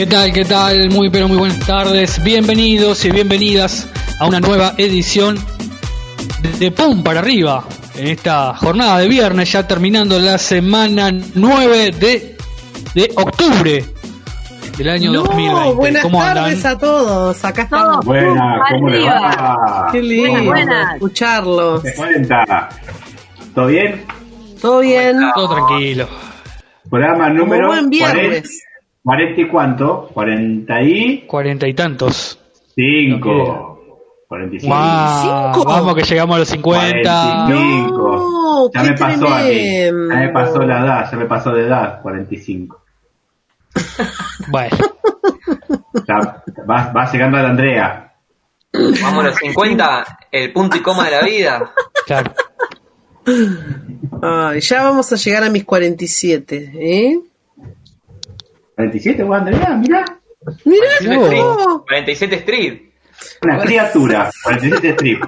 ¿Qué tal? ¿Qué tal? Muy pero muy buenas tardes. Bienvenidos y bienvenidas a una nueva edición de, Pum para arriba. En esta jornada de viernes, ya terminando la semana 9 de, de octubre del año No, 2020. buenas ¿Cómo andan? tardes a todos. Acá estamos. Buena, ¿cómo le va? Qué lindo Buenas, buenas. escucharlos. ¿Te cuenta? ¿Todo bien? ¿Todo bien? Todo tranquilo. Programa Como número buen 40, viernes. 40 y cuánto? 45. Cuarenta y tantos. 45. Wow, ¿Cinco? vamos que llegamos a los 50. 45. No, ya me pasó a mí. Ya me pasó la edad, ya me pasó de edad, 45. Bueno, Ya va, va llegando a la Andrea. Vamos a los 50, el punto y coma de la vida. claro. Ay, ya vamos a llegar a mis 47, ¿eh? 47, vos, Andrea, mirá. Mira, 47 No. Street. 47 Street. Una criatura. 47 strip.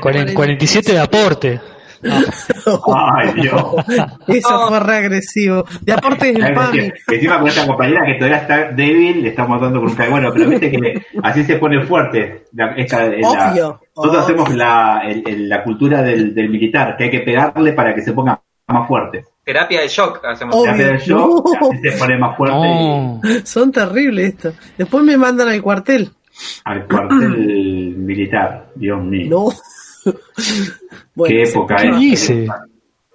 Cuaren- 47 de aporte. Ay, Dios. eso fue re agresivo. De aporte decía, Encima con esta compañera que todavía está débil, le estamos dando con un Bueno, pero viste que le- así se pone fuerte. La, esta, la- Obvio, nosotros obvio. hacemos la, el- el- la cultura del, del militar, que hay que pegarle para que se ponga más fuerte. Terapia del shock hacemos. Obvio. Hace el shock, No. se pone más fuerte No. Son terribles esto. Después me mandan al cuartel. al cuartel militar. Dios mío. No. Bueno, Qué se- época ¿Qué?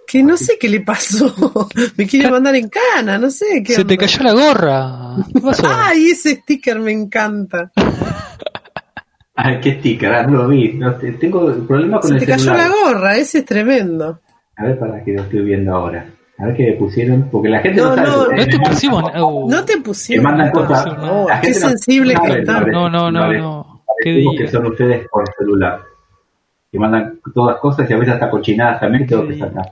Que no sé qué le pasó. Me quiere mandar en cana, no sé qué. Se te cayó la gorra. ¿Qué pasó? Ay, ese sticker me encanta. Ay, qué sticker, ah, no lo vi. No, tengo problemas con Se el te cayó la gorra, ese es tremendo. A ver para que lo estoy viendo ahora. A ver qué le pusieron, porque la gente no, No, sabe. no, No te pusimos. No te Que pusieron. mandan cosas. No, qué no sensible que están. No, no, no, no. Que son ustedes por celular. Que mandan todas cosas y a veces hasta cochinadas también que tengo que sacar.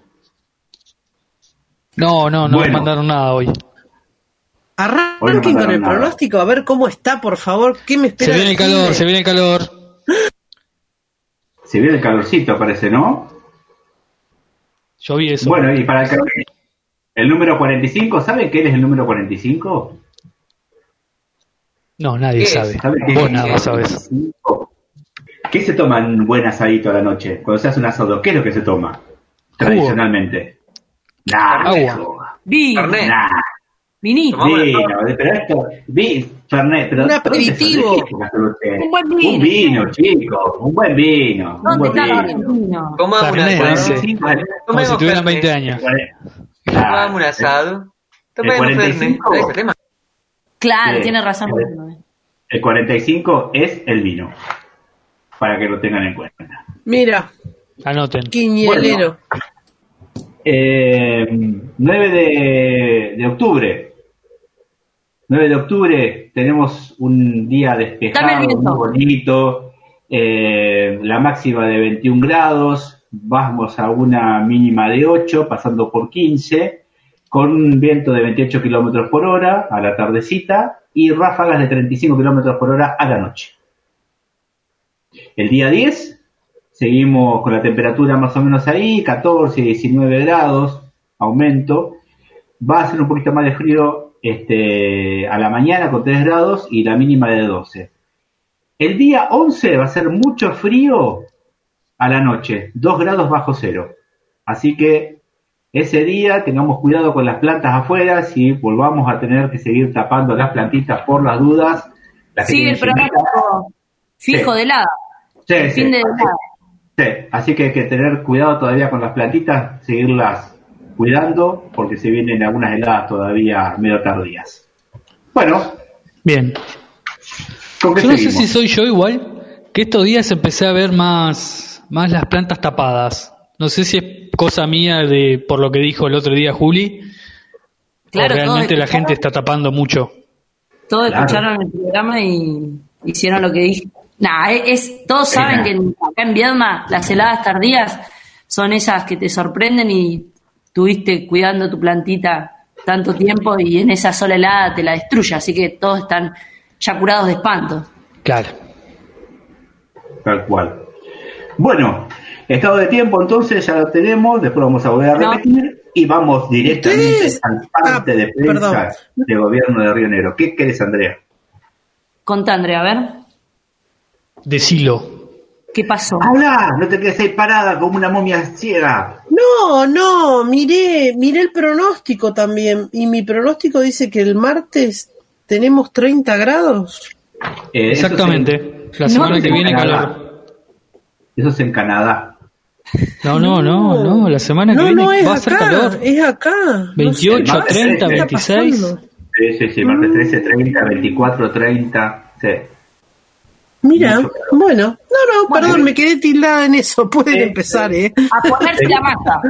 No, no, no Bueno. me mandaron nada hoy. No Arranquen con el nada. pronóstico, a ver cómo está, por favor. ¿Qué me espera? Se viene el calor, se viene el calor. Se viene el calorcito, parece, ¿no? Yo vi eso. Bueno, y para el calor, el número 45, ¿saben qué es el número 45? No, nadie ¿Qué sabe. es? ¿Saben qué Vos es nada sabes. 45? ¿Qué se toma en un buen asadito a la noche? Cuando se hace un asado, ¿qué es lo que se toma? Tradicionalmente. Nah, Agua. Vino. Nah, vinito. Vino, pero esto, vi, Fernet, pero Un ¿dónde aperitivo. Un buen vino. Un vino, chicos, un buen vino, un ¿Dónde buen está el vino. vino? Comamos un Fernet, asado. dice. 45, Como si tuvieran Fernet. 20 años. Claro. Comamos un asado. Fernet. 45. ¿Sabes ese tema? Claro, Sí. tiene razón. Sí. El 45 es el vino, para que lo tengan en cuenta. Mira, Anoten. quiñelero. Eh, 9 de, de octubre. 9 de octubre tenemos un día despejado, el muy bonito. eh, la máxima de 21 grados. Vamos a una mínima de 8, pasando por 15, con un viento de 28 kilómetros por hora a la tardecita y ráfagas de 35 kilómetros por hora a la noche. El día 10 seguimos con la temperatura más o menos ahí, 14, 19 grados, aumento. Va a ser un poquito más de frío este, a la mañana con 3 grados y la mínima de 12. El día 11 va a ser mucho frío a la noche, 2 grados bajo cero. Así que ese día tengamos cuidado con las plantas afuera, si volvamos a tener que seguir tapando las plantitas por las dudas. Las que Sigue el pronóstico fijo Sí. de helada. Sí, El sí. fin de helada. Sí, así que hay que tener cuidado todavía con las plantitas, seguirlas cuidando, porque se vienen algunas heladas todavía medio tardías. Bueno, Bien. ¿con qué Yo no sé si soy yo igual, que estos días empecé a ver más, más las plantas tapadas. No sé si es cosa mía de por lo que dijo el otro día Juli, Claro, o realmente la gente está tapando mucho. Todos Claro. escucharon el programa y hicieron lo que dije. Nah, es, es- todos saben Nah. que en- acá en Viedma las heladas tardías son esas que te sorprenden y tuviste cuidando tu plantita tanto tiempo y en esa sola helada te la destruye, así que todos están ya curados de espanto. Claro. Tal cual. Bueno, estado de tiempo entonces ya lo tenemos, después vamos a volver a No. repetir. y vamos directamente Ustedes- al parte Ah, de prensa perdón. de gobierno de Río Negro. ¿Qué querés, Andrea? Contá, Andrea, a ver, Decilo. ¿qué pasó? ¡Habla! No te quedes ahí parada como una momia ciega. No, no, miré, miré el pronóstico también. Y mi pronóstico dice que el martes tenemos 30 grados. Eh, Exactamente. La No, semana que viene calor. Es en- Eso es en Canadá. No, no, no, no. La semana que No, viene no, es va a ser acá, calor. es acá. No sé, 28, martes, 30, ¿qué está 26. pasando? Sí, sí, sí, martes 13, 30, 24, 30. Sí. Mira, bueno, no, no, Bueno. perdón, me quedé tildada en eso. Pueden Sí, empezar, ¿eh? A ponerse la masa.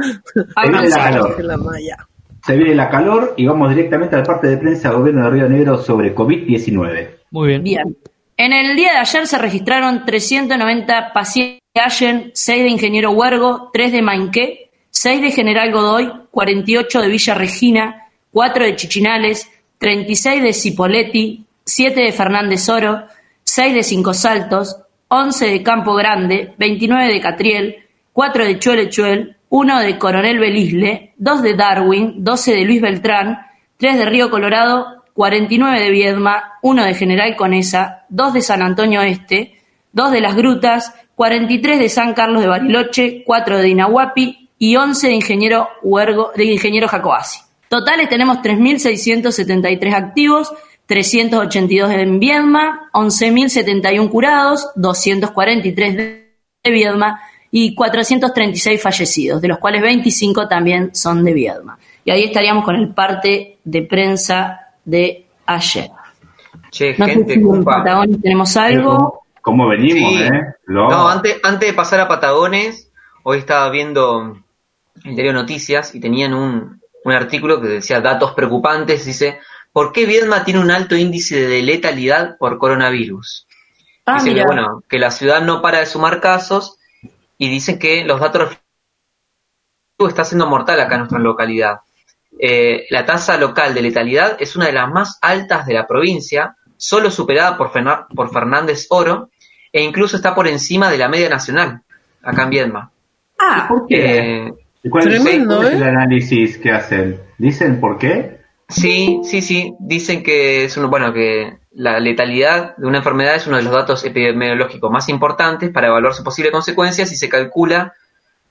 A viene la. La malla. Se viene la calor y vamos directamente al parte de prensa del gobierno de Río Negro sobre COVID-19. Muy bien. Bien. En el día de ayer se registraron 390 pacientes Allen, 6 de Ingeniero Huergo, 3 de Mainqué, 6 de General Godoy, 48 de Villa Regina, 4 de Chichinales, 36 de Cipoletti, 7 de Fernández Oro, 6 de Cinco Saltos, 11 de Campo Grande, 29 de Catriel, 4 de Chuelechuel, 1 de Coronel Belisle, 2 de Darwin, 12 de Luis Beltrán, 3 de Río Colorado, 49 de Viedma, 1 de General Conesa, 2 de San Antonio Este, 2 de Las Grutas, 43 de San Carlos de Bariloche, 4 de Inahuapi y 11 de Ingeniero, Huergo, de Ingeniero Jacoasi. Totales tenemos 3.673 activos, 382 en Viedma, 11.071 curados, 243 de Viedma y 436 fallecidos, de los cuales 25 también son de Viedma. Y ahí estaríamos con el parte de prensa de ayer. Che, No sé gente, si en. Patagonia tenemos algo. ¿Cómo venimos, Sí. eh? Lo- No, antes, antes de pasar a Patagones, hoy estaba viendo el diario Noticias y tenían un, un artículo que decía datos preocupantes. Dice, ¿por qué Viedma tiene un alto índice de letalidad por coronavirus? Ah, Dicen que, bueno, que la ciudad no para de sumar casos y dicen que los datos está siendo mortal acá en nuestra localidad. Eh, la tasa local de letalidad es una de las más altas de la provincia, solo superada por, por Fernández Oro, e incluso está por encima de la media nacional, acá en Viedma. Ah, ¿Por qué? Eh, ¿Y ¿Cuál, Tremendo, es ¿eh? el análisis que hacen? ¿Dicen por qué? sí, sí, sí, dicen que es uno, bueno, que la letalidad de una enfermedad es uno de los datos epidemiológicos más importantes para evaluar sus posibles consecuencias y se calcula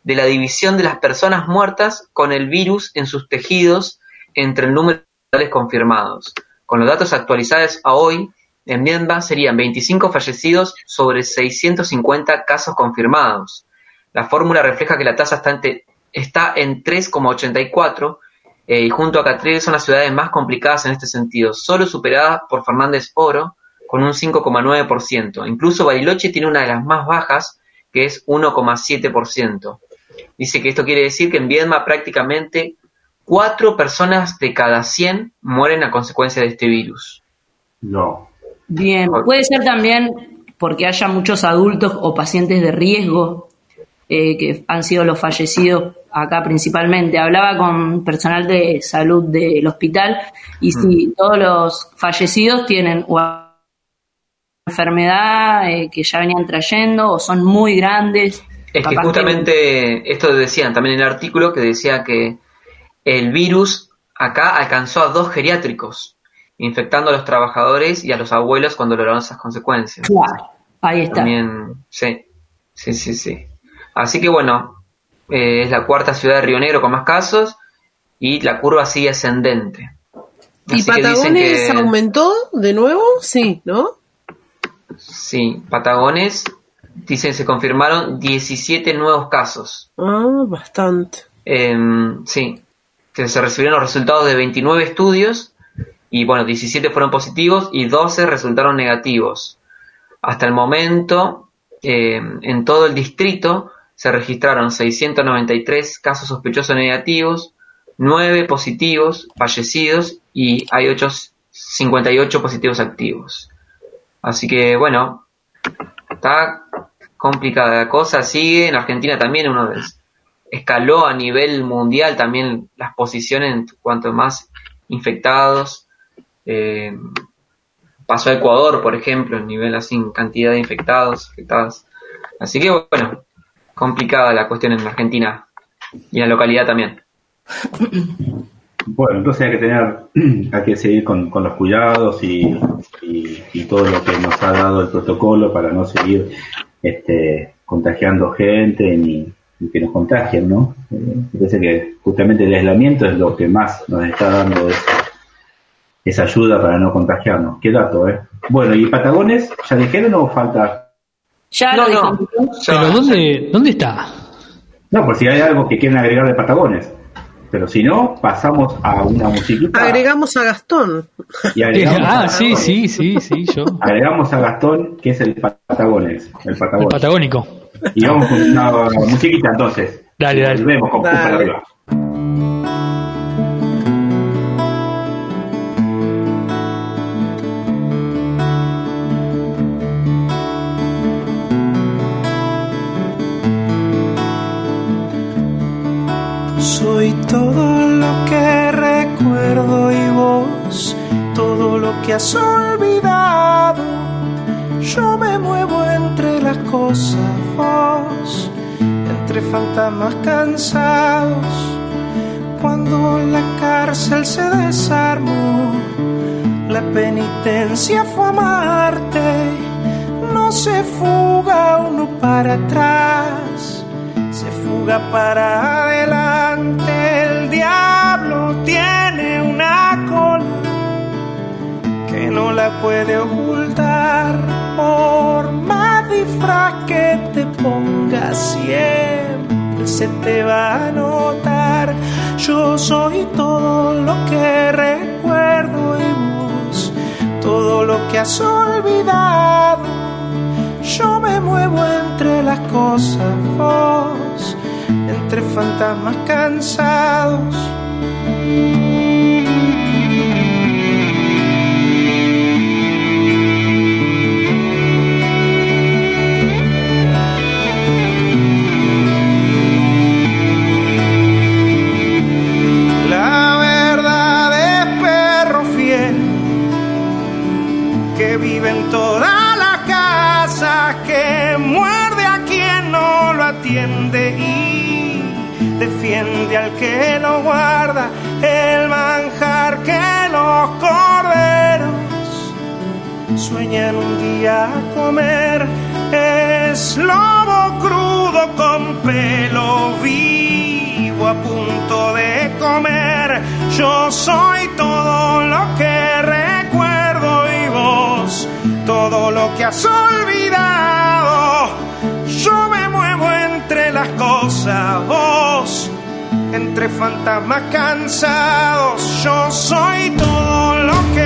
de la división de las personas muertas con el virus en sus tejidos entre el número de totales confirmados. Con los datos actualizados a hoy, en Viedma serían 25 fallecidos sobre 650 casos confirmados. La fórmula refleja que la tasa está, está en 3,84 eh, y junto a Catriel son las ciudades más complicadas en este sentido, solo superadas por Fernández Oro con un 5,9%. Incluso Bariloche tiene una de las más bajas, que es 1,7%. Dice que esto quiere decir que en Viedma prácticamente 4 personas de cada 100 mueren a consecuencia de este virus. No. Bien. Puede ser también porque haya muchos adultos o pacientes de riesgo eh, que han sido los fallecidos acá principalmente. Hablaba con personal de salud del hospital y si todos los fallecidos tienen o enfermedad eh, que ya venían trayendo o son muy grandes. Es que justamente esto decían también en el artículo que decía que el virus acá alcanzó a dos geriátricos, infectando a los trabajadores y a los abuelos con dolorosas consecuencias. Claro, ahí está. También, sí, sí, sí, sí. Así que bueno, eh, es la cuarta ciudad de Río Negro con más casos y la curva sigue ascendente. ¿Y Así Patagones que- aumentó de nuevo? Sí, ¿no? Sí, Patagones, dicen se confirmaron 17 nuevos casos. Ah, bastante. Em, sí, que se recibieron los resultados de 29 estudios y bueno, 17 fueron positivos y 12 resultaron negativos. Hasta el momento, em, en todo el distrito se registraron 693 casos sospechosos negativos, 9 positivos fallecidos y hay 8, 58 positivos activos. Así que bueno, está complicada la cosa, sigue, en Argentina también uno de escaló a nivel mundial también las posiciones en cuanto más infectados. Eh, pasó a Ecuador, por ejemplo, en nivel así, cantidad de infectados, infectadas. Así que bueno, complicada la cuestión en Argentina y la localidad también. Bueno, entonces hay que tener, hay que seguir con, los cuidados y, y, todo lo que nos ha dado el protocolo para no seguir este, contagiando gente ni, que nos contagien, ¿no? Eh, parece que justamente el aislamiento es lo que más nos está dando esa, esa ayuda para no contagiarnos. Qué dato, ¿eh? Bueno, ¿y Patagones? ¿Ya dijeron o falta? Ya No, lo no. Pero ¿dónde, ¿dónde está? No, por si hay algo que quieren agregar de Patagones. Pero si no, pasamos a una musiquita Agregamos a Gastón. y agregamos, Ah, a, sí, sí, sí, sí, yo. agregamos a Gastón, que es el Patagones. El El Patagones. patagónico. Y vamos con una musiquita entonces. Dale, dale. Volvemos con Dale. Lo que has olvidado. Yo me muevo entre las cosas, entre fantasmas cansados. Cuando la cárcel se desarmó, la penitencia fue amarte. No se fuga uno para atrás se fuga para adelante. El diablo tiene no la puede ocultar. Por más disfraz que te pongas, siempre se te va a notar. Yo soy todo lo que recuerdo y vos, todo lo que has olvidado. Yo me muevo entre las cosas, vos, entre fantasmas cansados. En toda la casa, que muerde a quien no lo atiende y defiende al que lo guarda, el manjar que los corderos sueñan un día comer, es lobo crudo con pelo vivo a punto de comer. Yo soy todo lo que todo lo que has olvidado. Yo me muevo entre las cosas, vos entre fantasmas cansados. Yo soy todo lo que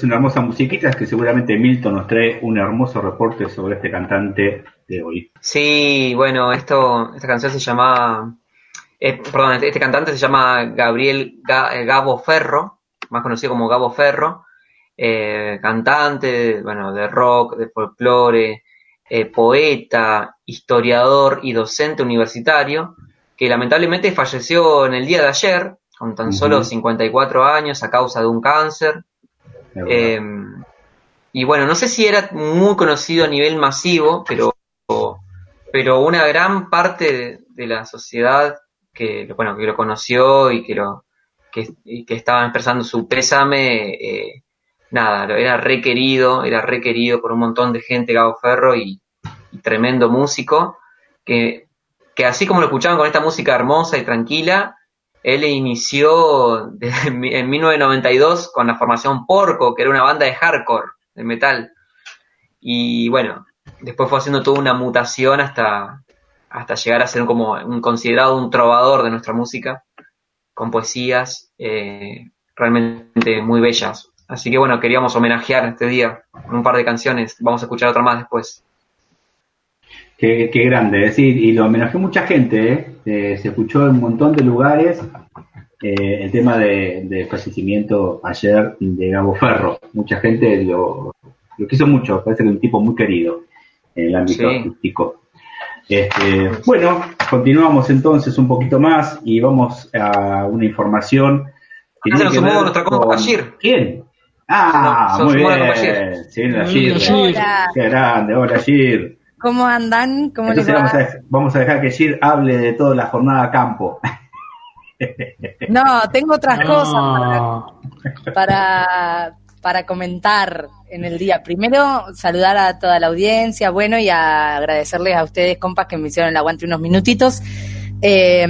entonces una hermosa musiquita que seguramente Milton nos trae un hermoso reporte sobre este cantante de hoy. Sí, bueno, esto, esta canción se llama, eh, perdón, este, este cantante se llama Gabriel Ga- eh, Gabo Ferro, más conocido como Gabo Ferro, eh, cantante, bueno, de rock, de folclore, eh, poeta, historiador y docente universitario, que lamentablemente falleció en el día de ayer, con tan Ujú. solo 54 años a causa de un cáncer. Eh, y bueno, no sé si era muy conocido a nivel masivo, pero, pero una gran parte de, la sociedad que, bueno, que lo conoció y que, lo, que, y expresando su pésame, eh, nada, era requerido, era requerido por un montón de gente, Gabo Ferro, y, y tremendo músico, que, que así como lo escuchaban con esta música hermosa y tranquila, él inició en 1992 con la formación Porco, que era una banda de hardcore, de metal. Y bueno, después fue haciendo toda una mutación hasta, hasta llegar a ser como un considerado un trovador de nuestra música, con poesías eh, realmente muy bellas. Así que bueno, queríamos homenajear este día con un par de canciones. Vamos a escuchar otra más después. Qué, qué grande, es decir, y lo homenajeó mucha gente, ¿eh? Eh, se escuchó en un montón de lugares eh, el tema de, de fallecimiento ayer de Gabo Ferro. Mucha gente lo, lo quiso mucho, parece que un tipo muy querido en el ámbito Sí. artístico. Este, bueno, continuamos entonces un poquito más y vamos a una información que Ah, se nos sumó nuestra compa Bashir. ¿Quién? Ah, se muy bien. Mm, Gir. Hola. Qué grande, hola Gir. ¿Cómo andan? ¿Cómo les Entonces vamos a, va? vamos a dejar que Gir hable de toda la jornada a campo. No, tengo otras cosas para, para comentar en el día. Primero, saludar a toda la audiencia, bueno, y a agradecerles a ustedes, compas, que me hicieron el aguante unos minutitos eh,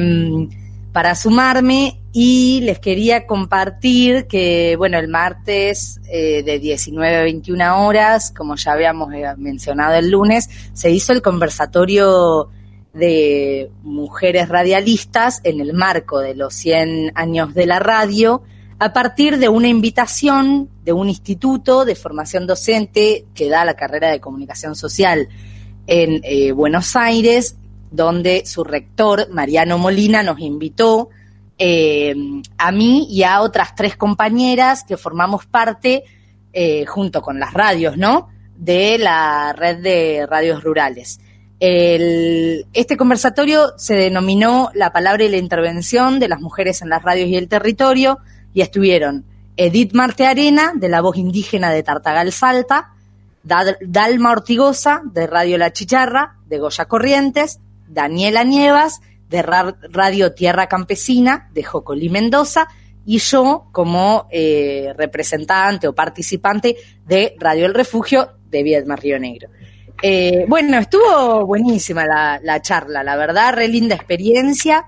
para sumarme. Y les quería compartir que, bueno, el martes eh, de 19 a 21 horas, como ya habíamos eh, mencionado el lunes, se hizo el conversatorio de mujeres radialistas en el marco de los 100 años de la radio, a partir de una invitación de un instituto de formación docente que da la carrera de comunicación social en eh, Buenos Aires, donde su rector, Mariano Molina, nos invitó eh, a mí y a otras tres compañeras que formamos parte, eh, junto con las radios, ¿no? De la red de radios rurales. Este conversatorio se denominó La palabra y la intervención de las mujeres en las radios y el territorio y estuvieron Edith Marte Arena, de la voz indígena de Tartagal Salta, Dal- Dalma Ortigosa, de Radio La Chicharra, de Goya Corrientes, Daniela Nievas, de Ra- Radio Tierra Campesina, de Jocolí Mendoza, y yo como eh, representante o participante de Radio El Refugio de Viedma Río Negro. Eh, bueno, estuvo buenísima la charla, la verdad, re linda experiencia.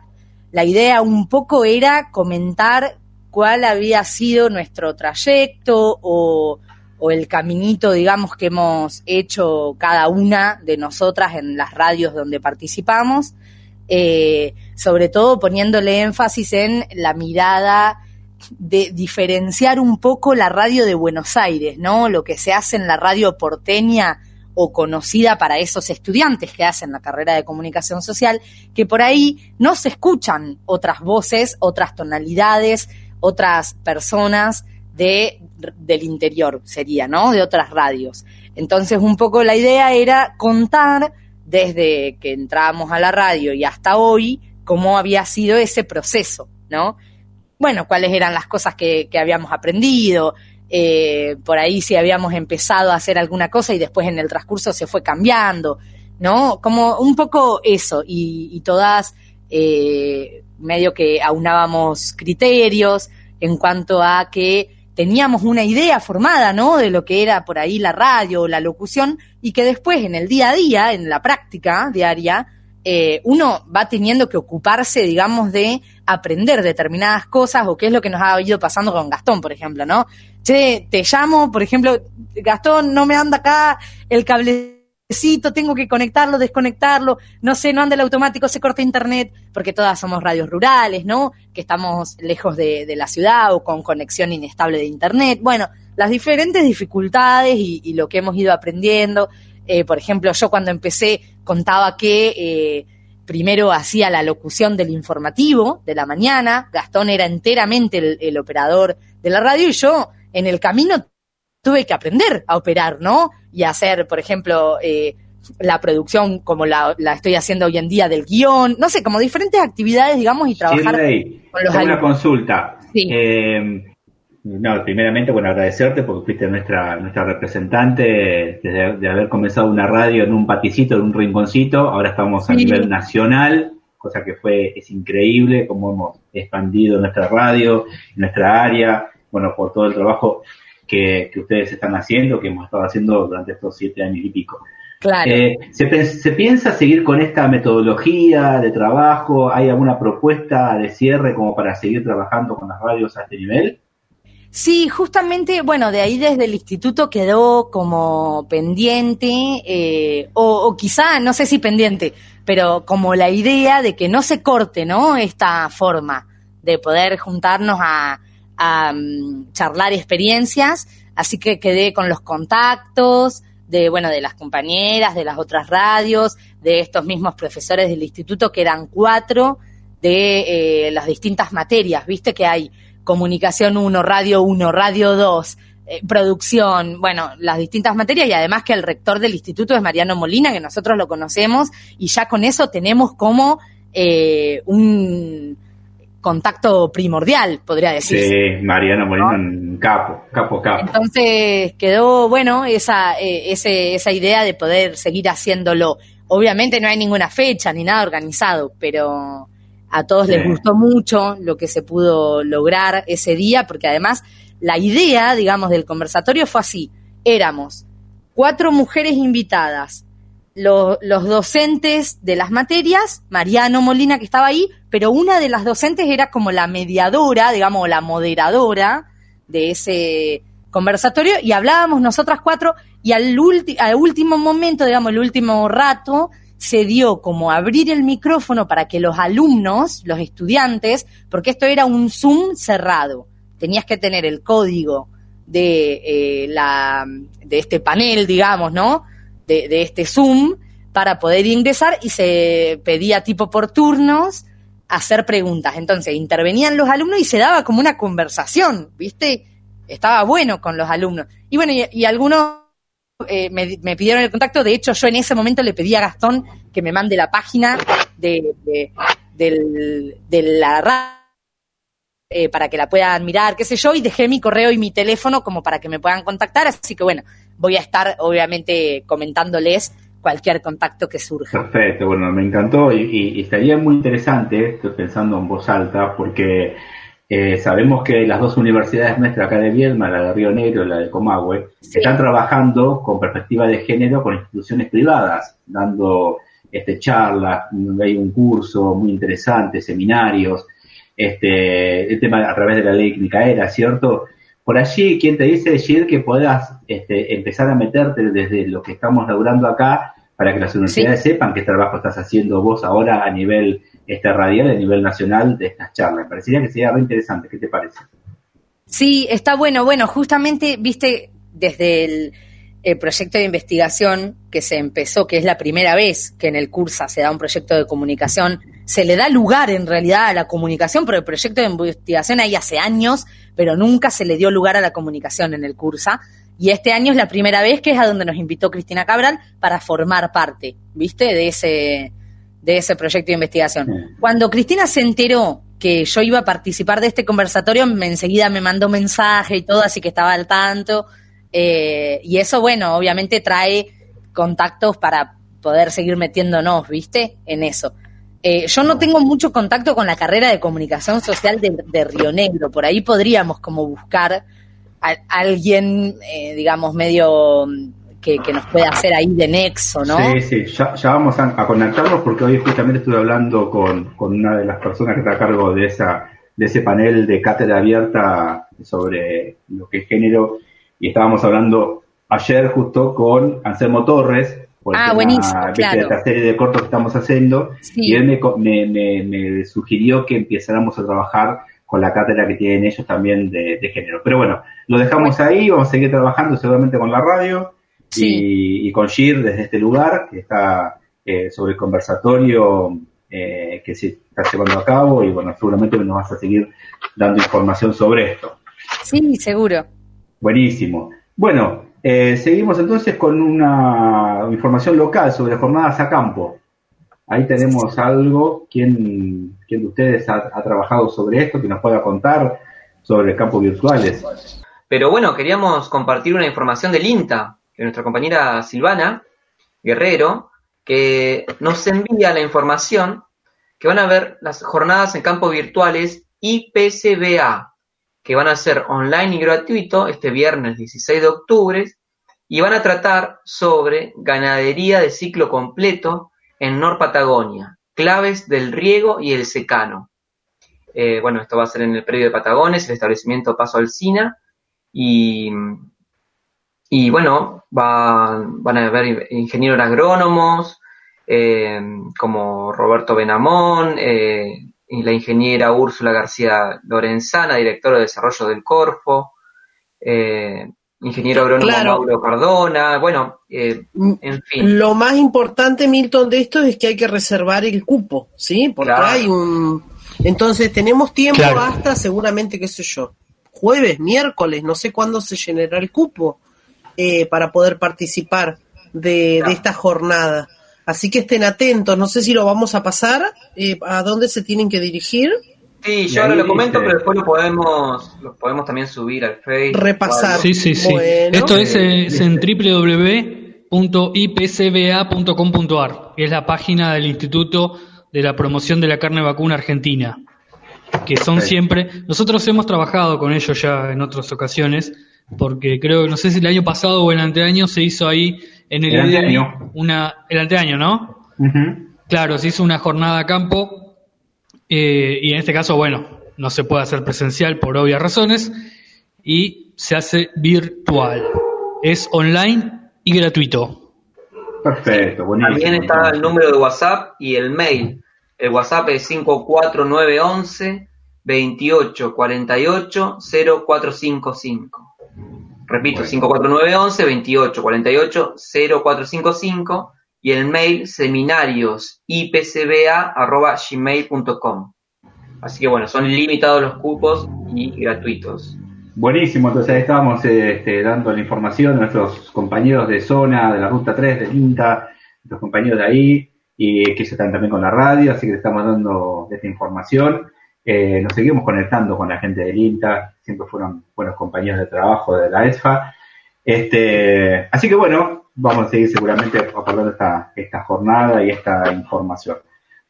La idea un poco era comentar cuál había sido nuestro trayecto o, o el caminito, digamos, que hemos hecho cada una de nosotras en las radios donde participamos, eh, sobre todo poniéndole énfasis en la mirada de diferenciar un poco la radio de Buenos Aires, ¿no? Lo que se hace en la radio porteña o conocida para esos estudiantes que hacen la carrera de comunicación social, que por ahí no se escuchan otras voces, otras tonalidades, otras personas de, del interior, sería, ¿no? De otras radios. Entonces, un poco la idea era contar desde que entramos a la radio y hasta hoy cómo había sido ese proceso, ¿no? Bueno, cuáles eran las cosas que, habíamos aprendido, eh, por ahí si habíamos empezado a hacer alguna cosa y después en el transcurso se fue cambiando, ¿no? Como un poco eso, y, y todas eh, medio que aunábamos criterios en cuanto a que teníamos una idea formada, ¿no? De lo que era por ahí la radio la locución y que después en el día a día, en la práctica diaria, eh, uno va teniendo que ocuparse, digamos, de aprender determinadas cosas o qué es lo que nos ha ido pasando con Gastón, por ejemplo, ¿no? Che, te llamo, por ejemplo, Gastón, no me anda acá el cablecito, tengo que conectarlo, desconectarlo, no sé, no anda el automático, se corta internet, porque todas somos radios rurales, ¿no? Que estamos lejos de, la ciudad o con conexión inestable de internet. Bueno, las diferentes dificultades y, lo que hemos ido aprendiendo. Eh, por ejemplo, yo cuando empecé contaba que eh, primero hacía la locución del informativo de la mañana, Gastón era enteramente el, operador de la radio y yo en el camino tuve que aprender a operar, ¿no? Y hacer, por ejemplo, eh, la producción como la, la, estoy haciendo hoy en día del guion, no sé, como diferentes actividades, digamos, y trabajar Shirley, con los una consulta. Sí. Eh, no, primeramente, bueno, agradecerte porque fuiste nuestra nuestra representante desde de haber comenzado una radio en un paticito, en un rinconcito. Ahora estamos a Sí. nivel nacional, cosa que fue es increíble cómo hemos expandido nuestra radio, nuestra área, bueno, por todo el trabajo que, que ustedes están haciendo, que hemos estado haciendo durante estos siete años y pico. Claro. Eh, ¿se, ¿Se piensa seguir con esta metodología de trabajo? ¿Hay alguna propuesta de cierre como para seguir trabajando con las radios a este nivel? Sí, justamente, bueno, de ahí desde el instituto quedó como pendiente, eh, o, o quizá, no sé si pendiente, pero como la idea de que no se corte, ¿no? Esta forma de poder juntarnos a, mm, charlar experiencias, así que quedé con los contactos de, bueno, de las compañeras, de las otras radios, de estos mismos profesores del instituto, que eran cuatro de eh, las distintas materias, viste que hay comunicación 1, radio 1, radio 2, eh, producción, bueno, las distintas materias y además que el rector del instituto es Mariano Molina, que nosotros lo conocemos y ya con eso tenemos como eh, un contacto primordial, podría decir. Sí, Mariano un capo, capo, capo. Entonces quedó, bueno, esa, eh, ese, esa idea de poder seguir haciéndolo. Obviamente no hay ninguna fecha ni nada organizado, pero a todos les gustó mucho lo que se pudo lograr ese día, porque además la idea, digamos, del conversatorio fue así. Éramos cuatro mujeres invitadas, los docentes de las materias, Mariano Molina que estaba ahí, pero una de las docentes era como la mediadora, digamos, la moderadora de ese conversatorio y hablábamos nosotras cuatro y al, al último momento, digamos, el último rato, se dio como abrir el micrófono para que los alumnos, los estudiantes, porque esto era un Zoom cerrado, tenías que tener el código de, eh, la, de este panel, digamos, ¿no? De, este Zoom para poder ingresar y se pedía tipo por turnos hacer preguntas. Entonces intervenían los alumnos y se daba como una conversación, ¿viste? Estaba bueno con los alumnos. Y bueno, y, algunos eh, me, me, pidieron el contacto. De hecho, yo en ese momento le pedí a Gastón que me mande la página de, de la radio eh, para que la puedan mirar, qué sé yo, y dejé mi correo y mi teléfono como para que me puedan contactar, así que bueno, voy a estar obviamente comentándoles cualquier contacto que surja. Perfecto, bueno, me encantó y, y, estaría muy interesante, estoy pensando en voz alta, porque eh, sabemos que las dos universidades nuestras acá de Viedma, la de Río Negro y la de Comahue, sí. están trabajando con perspectiva de género con instituciones privadas, dando este, charlas, hay un curso muy interesante, seminarios, este, el tema a través de la ley Micaela, ¿cierto? Por allí, ¿quién te dice, Gil, que puedas este, empezar a meterte desde lo que estamos laburando acá para que las universidades sí. sepan qué trabajo estás haciendo vos ahora a nivel este, radial, a nivel nacional de estas charlas? Me parecería que sería muy interesante. ¿Qué te parece? Sí, está bueno. Bueno, justamente, viste, desde el, el proyecto de investigación que se empezó, que es la primera vez que en el curso se da un proyecto de comunicación, se le da lugar en realidad a la comunicación, pero el proyecto de investigación hay hace años, pero nunca se le dio lugar a la comunicación en el cursa. Y este año es la primera vez que es a donde nos invitó Cristina Cabral para formar parte, ¿viste? De ese, de ese proyecto de investigación. Cuando Cristina se enteró que yo iba a participar de este conversatorio, me, enseguida me mandó mensaje y todo, así que estaba al tanto. Eh, y eso, bueno, obviamente trae contactos para poder seguir metiéndonos, ¿viste? En eso. Eh, yo no tengo mucho contacto con la carrera de comunicación social de, de Río Negro, por ahí podríamos como buscar a, alguien, eh, digamos, medio que, que, nos pueda hacer ahí de nexo, ¿no? Sí, sí, ya, ya vamos a, a, conectarnos porque hoy justamente estuve hablando con, con, una de las personas que está a cargo de, esa, de ese panel de cátedra abierta sobre lo que es género y estábamos hablando ayer justo con Anselmo Torres, por ah, buenísimo, claro. esta serie de cortos que estamos haciendo, sí. y él me, me, me, me, sugirió que empezáramos a trabajar con la cátedra que tienen ellos también de, de género. Pero bueno, lo dejamos bueno. ahí, vamos a seguir trabajando seguramente con la radio sí. y, y, con Shir desde este lugar, que está eh, sobre el conversatorio eh, que se está llevando a cabo, y bueno, seguramente nos vas a seguir dando información sobre esto. Sí, seguro. Buenísimo. Bueno, eh, seguimos entonces con una información local sobre jornadas a campo. Ahí tenemos algo. ¿Quién, quién de ustedes ha, trabajado sobre esto? Que nos pueda contar sobre campos virtuales. Pero bueno, queríamos compartir una información del INTA, de nuestra compañera Silvana Guerrero, que nos envía la información que van a ver las jornadas en campos virtuales IPCBA, que van a ser online y gratuito este viernes 16 de octubre y van a tratar sobre ganadería de ciclo completo en Nor Patagonia, claves del riego y el secano. Eh, bueno, esto va a ser en el predio de Patagones, el establecimiento Paso Alcina, y, y bueno, va, van a haber ingenieros agrónomos, eh, como Roberto Benamón, eh, la ingeniera Úrsula García Lorenzana, directora de desarrollo del Corfo, eh, ingeniero agrónomo Claro. Mauro Cardona, bueno, eh, Mm, en fin. Lo más importante, Milton, de esto es que hay que reservar el cupo, ¿sí? Porque Claro. hay un... Entonces tenemos tiempo Claro. hasta seguramente, qué sé yo, jueves, miércoles, no sé cuándo se llenará el cupo eh, para poder participar de, de esta jornada. Así que estén atentos, no sé si lo vamos a pasar, eh, a dónde se tienen que dirigir, Sí, yo ahora lo comento, dice- pero después lo podemos, lo podemos también subir al Facebook. repasar. Sí, sí, sí. Bueno. Esto es, eh, es en www.ipcba.com.ar, que es la página del Instituto de la Promoción de la Carne Vacuna Argentina, que son siempre... Nosotros hemos trabajado con ellos ya en otras ocasiones, porque creo, no sé si el año pasado o el anteaño se hizo ahí en el, anteaño. una El anteaño, ¿no? Claro, se hizo una jornada a campo eh, y en este caso, bueno, no se puede hacer presencial por obvias razones y se hace virtual. Es online y gratuito. Perfecto, buenísimo. También está el número de WhatsApp y el mail. El WhatsApp es 54911 2848 0455. Repito, Bueno. 54911 2848 0455 y el mail seminarios gmail.com. Así que bueno, son limitados los cupos y gratuitos. Buenísimo, entonces ahí estábamos este, dando la información a nuestros compañeros de zona, de la Ruta 3, del INTA, nuestros compañeros de ahí, y que ellos están también con la radio, así que le estamos dando esta información. Eh, nos seguimos conectando con la gente del INTA, siempre fueron buenos compañeros de trabajo de la ESFA. Este, así que bueno, vamos a seguir seguramente aportando esta, esta jornada y esta información.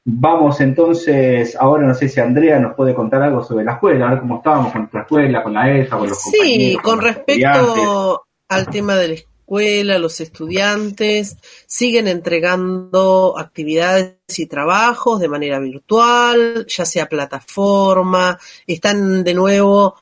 Vamos entonces, ahora no sé si Andrea nos puede contar algo sobre la escuela, a ver cómo estábamos con nuestra escuela, con la ESA, con los Sí, compañeros. con los estudiantes. respecto al tema de la escuela, los estudiantes siguen entregando actividades y trabajos de manera virtual, ya sea plataforma, están de nuevo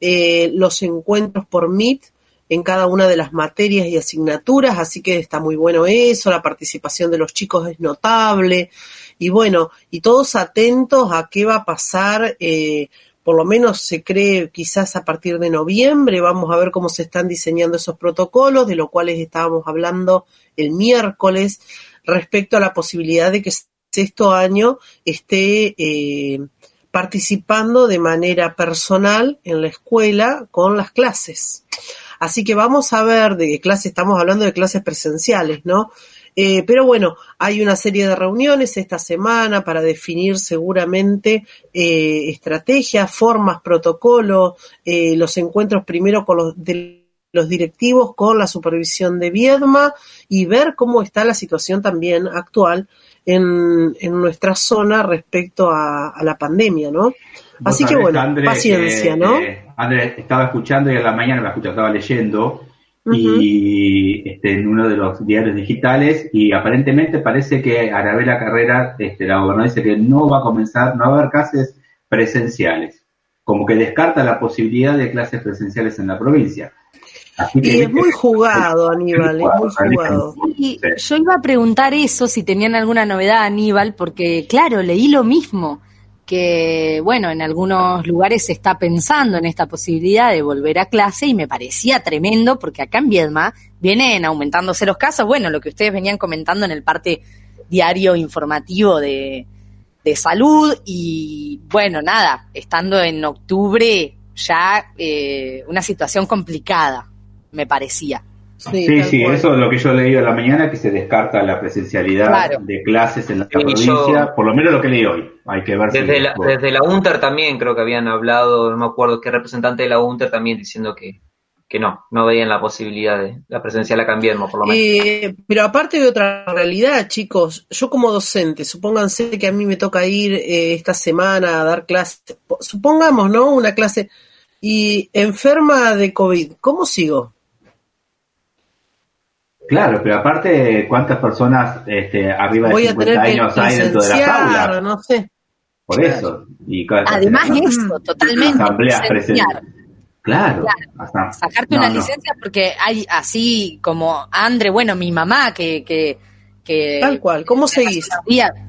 eh, los encuentros por Meet en cada una de las materias y asignaturas, así que está muy bueno eso, la participación de los chicos es notable, y bueno, y todos atentos a qué va a pasar, eh, por lo menos se cree quizás a partir de noviembre, vamos a ver cómo se están diseñando esos protocolos, de los cuales estábamos hablando el miércoles, respecto a la posibilidad de que sexto año esté eh, participando de manera personal en la escuela con las clases. Así que vamos a ver de qué clase estamos hablando de clases presenciales, ¿no? Eh, pero bueno, hay una serie de reuniones esta semana para definir seguramente eh, estrategias, formas, protocolos, eh, los encuentros primero con los, de los directivos con la supervisión de Viedma y ver cómo está la situación también actual en, en nuestra zona respecto a, a la pandemia, ¿no? Así que bueno, André, paciencia, eh, ¿no? eh, André, estaba escuchando y a la mañana me escuchaba, estaba leyendo Y este, en uno de los diarios digitales y aparentemente parece que Arabela Carrera, este, la gobernadora dice que no va a comenzar, no va a haber clases presenciales, como que descarta la posibilidad de clases presenciales en la provincia. Así que, Y es muy jugado, Aníbal, es muy jugado. Y Sí. yo iba a preguntar eso, si tenían alguna novedad, Aníbal, porque claro, leí lo mismo, que bueno, en algunos lugares se está pensando en esta posibilidad de volver a clase y me parecía tremendo porque acá en Viedma vienen aumentándose los casos, bueno, lo que ustedes venían comentando en el parte diario informativo de, de salud y bueno, nada, estando en octubre ya eh, una situación complicada, me parecía. Sí, Sí, eso es lo que yo leí a la mañana, que se descarta la presencialidad Claro. de clases en la Sí, provincia, yo- por lo menos lo que leí hoy. Hay que ver si- Desde la, desde la UNTER también creo que habían hablado, no me acuerdo qué representante de la UNTER también diciendo que, que no, no veían la posibilidad de la presencial en Viedma, por lo menos. Eh, pero aparte de otra realidad, chicos, yo como docente, supónganse que a mí me toca ir eh, esta semana a dar clases, po- supongamos, ¿no? Una clase y enferma de COVID, ¿cómo sigo? Claro, pero aparte, ¿cuántas personas este, arriba de Voy a 50 tener que años hay dentro de la presenciar, aula? no sé. Por eso. Y cada- Además de eso, totalmente. asambleas presenciar. presentes. Claro. Sacarte no, una no. licencia porque hay así como Andre, bueno, mi mamá que que, que Tal cual, ¿cómo seguís?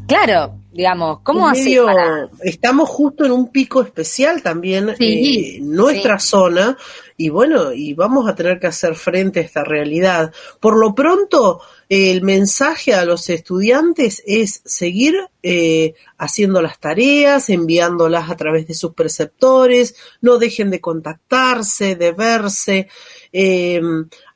claro, digamos, ¿cómo medio- para Estamos justo en un pico especial también Sí, eh, en nuestra zona y bueno, y vamos a tener que hacer frente a esta realidad. Por lo pronto, el mensaje a los estudiantes es seguir eh, haciendo las tareas, enviándolas a través de sus preceptores, no dejen de contactarse, de verse, eh,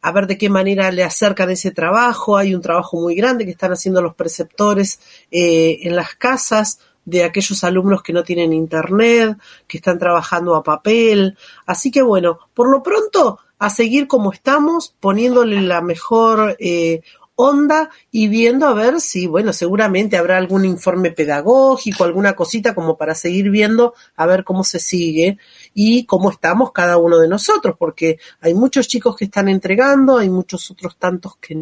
a ver de qué manera le acercan ese trabajo. Hay un trabajo muy grande que están haciendo los preceptores eh, en las casas de aquellos alumnos que no tienen internet, que están trabajando a papel. Así que bueno, por lo pronto a seguir como estamos, poniéndole la mejor eh, onda y viendo a ver si, bueno, seguramente habrá algún informe pedagógico, alguna cosita como para seguir viendo a ver cómo se sigue y cómo estamos cada uno de nosotros, porque hay muchos chicos que están entregando, hay muchos otros tantos que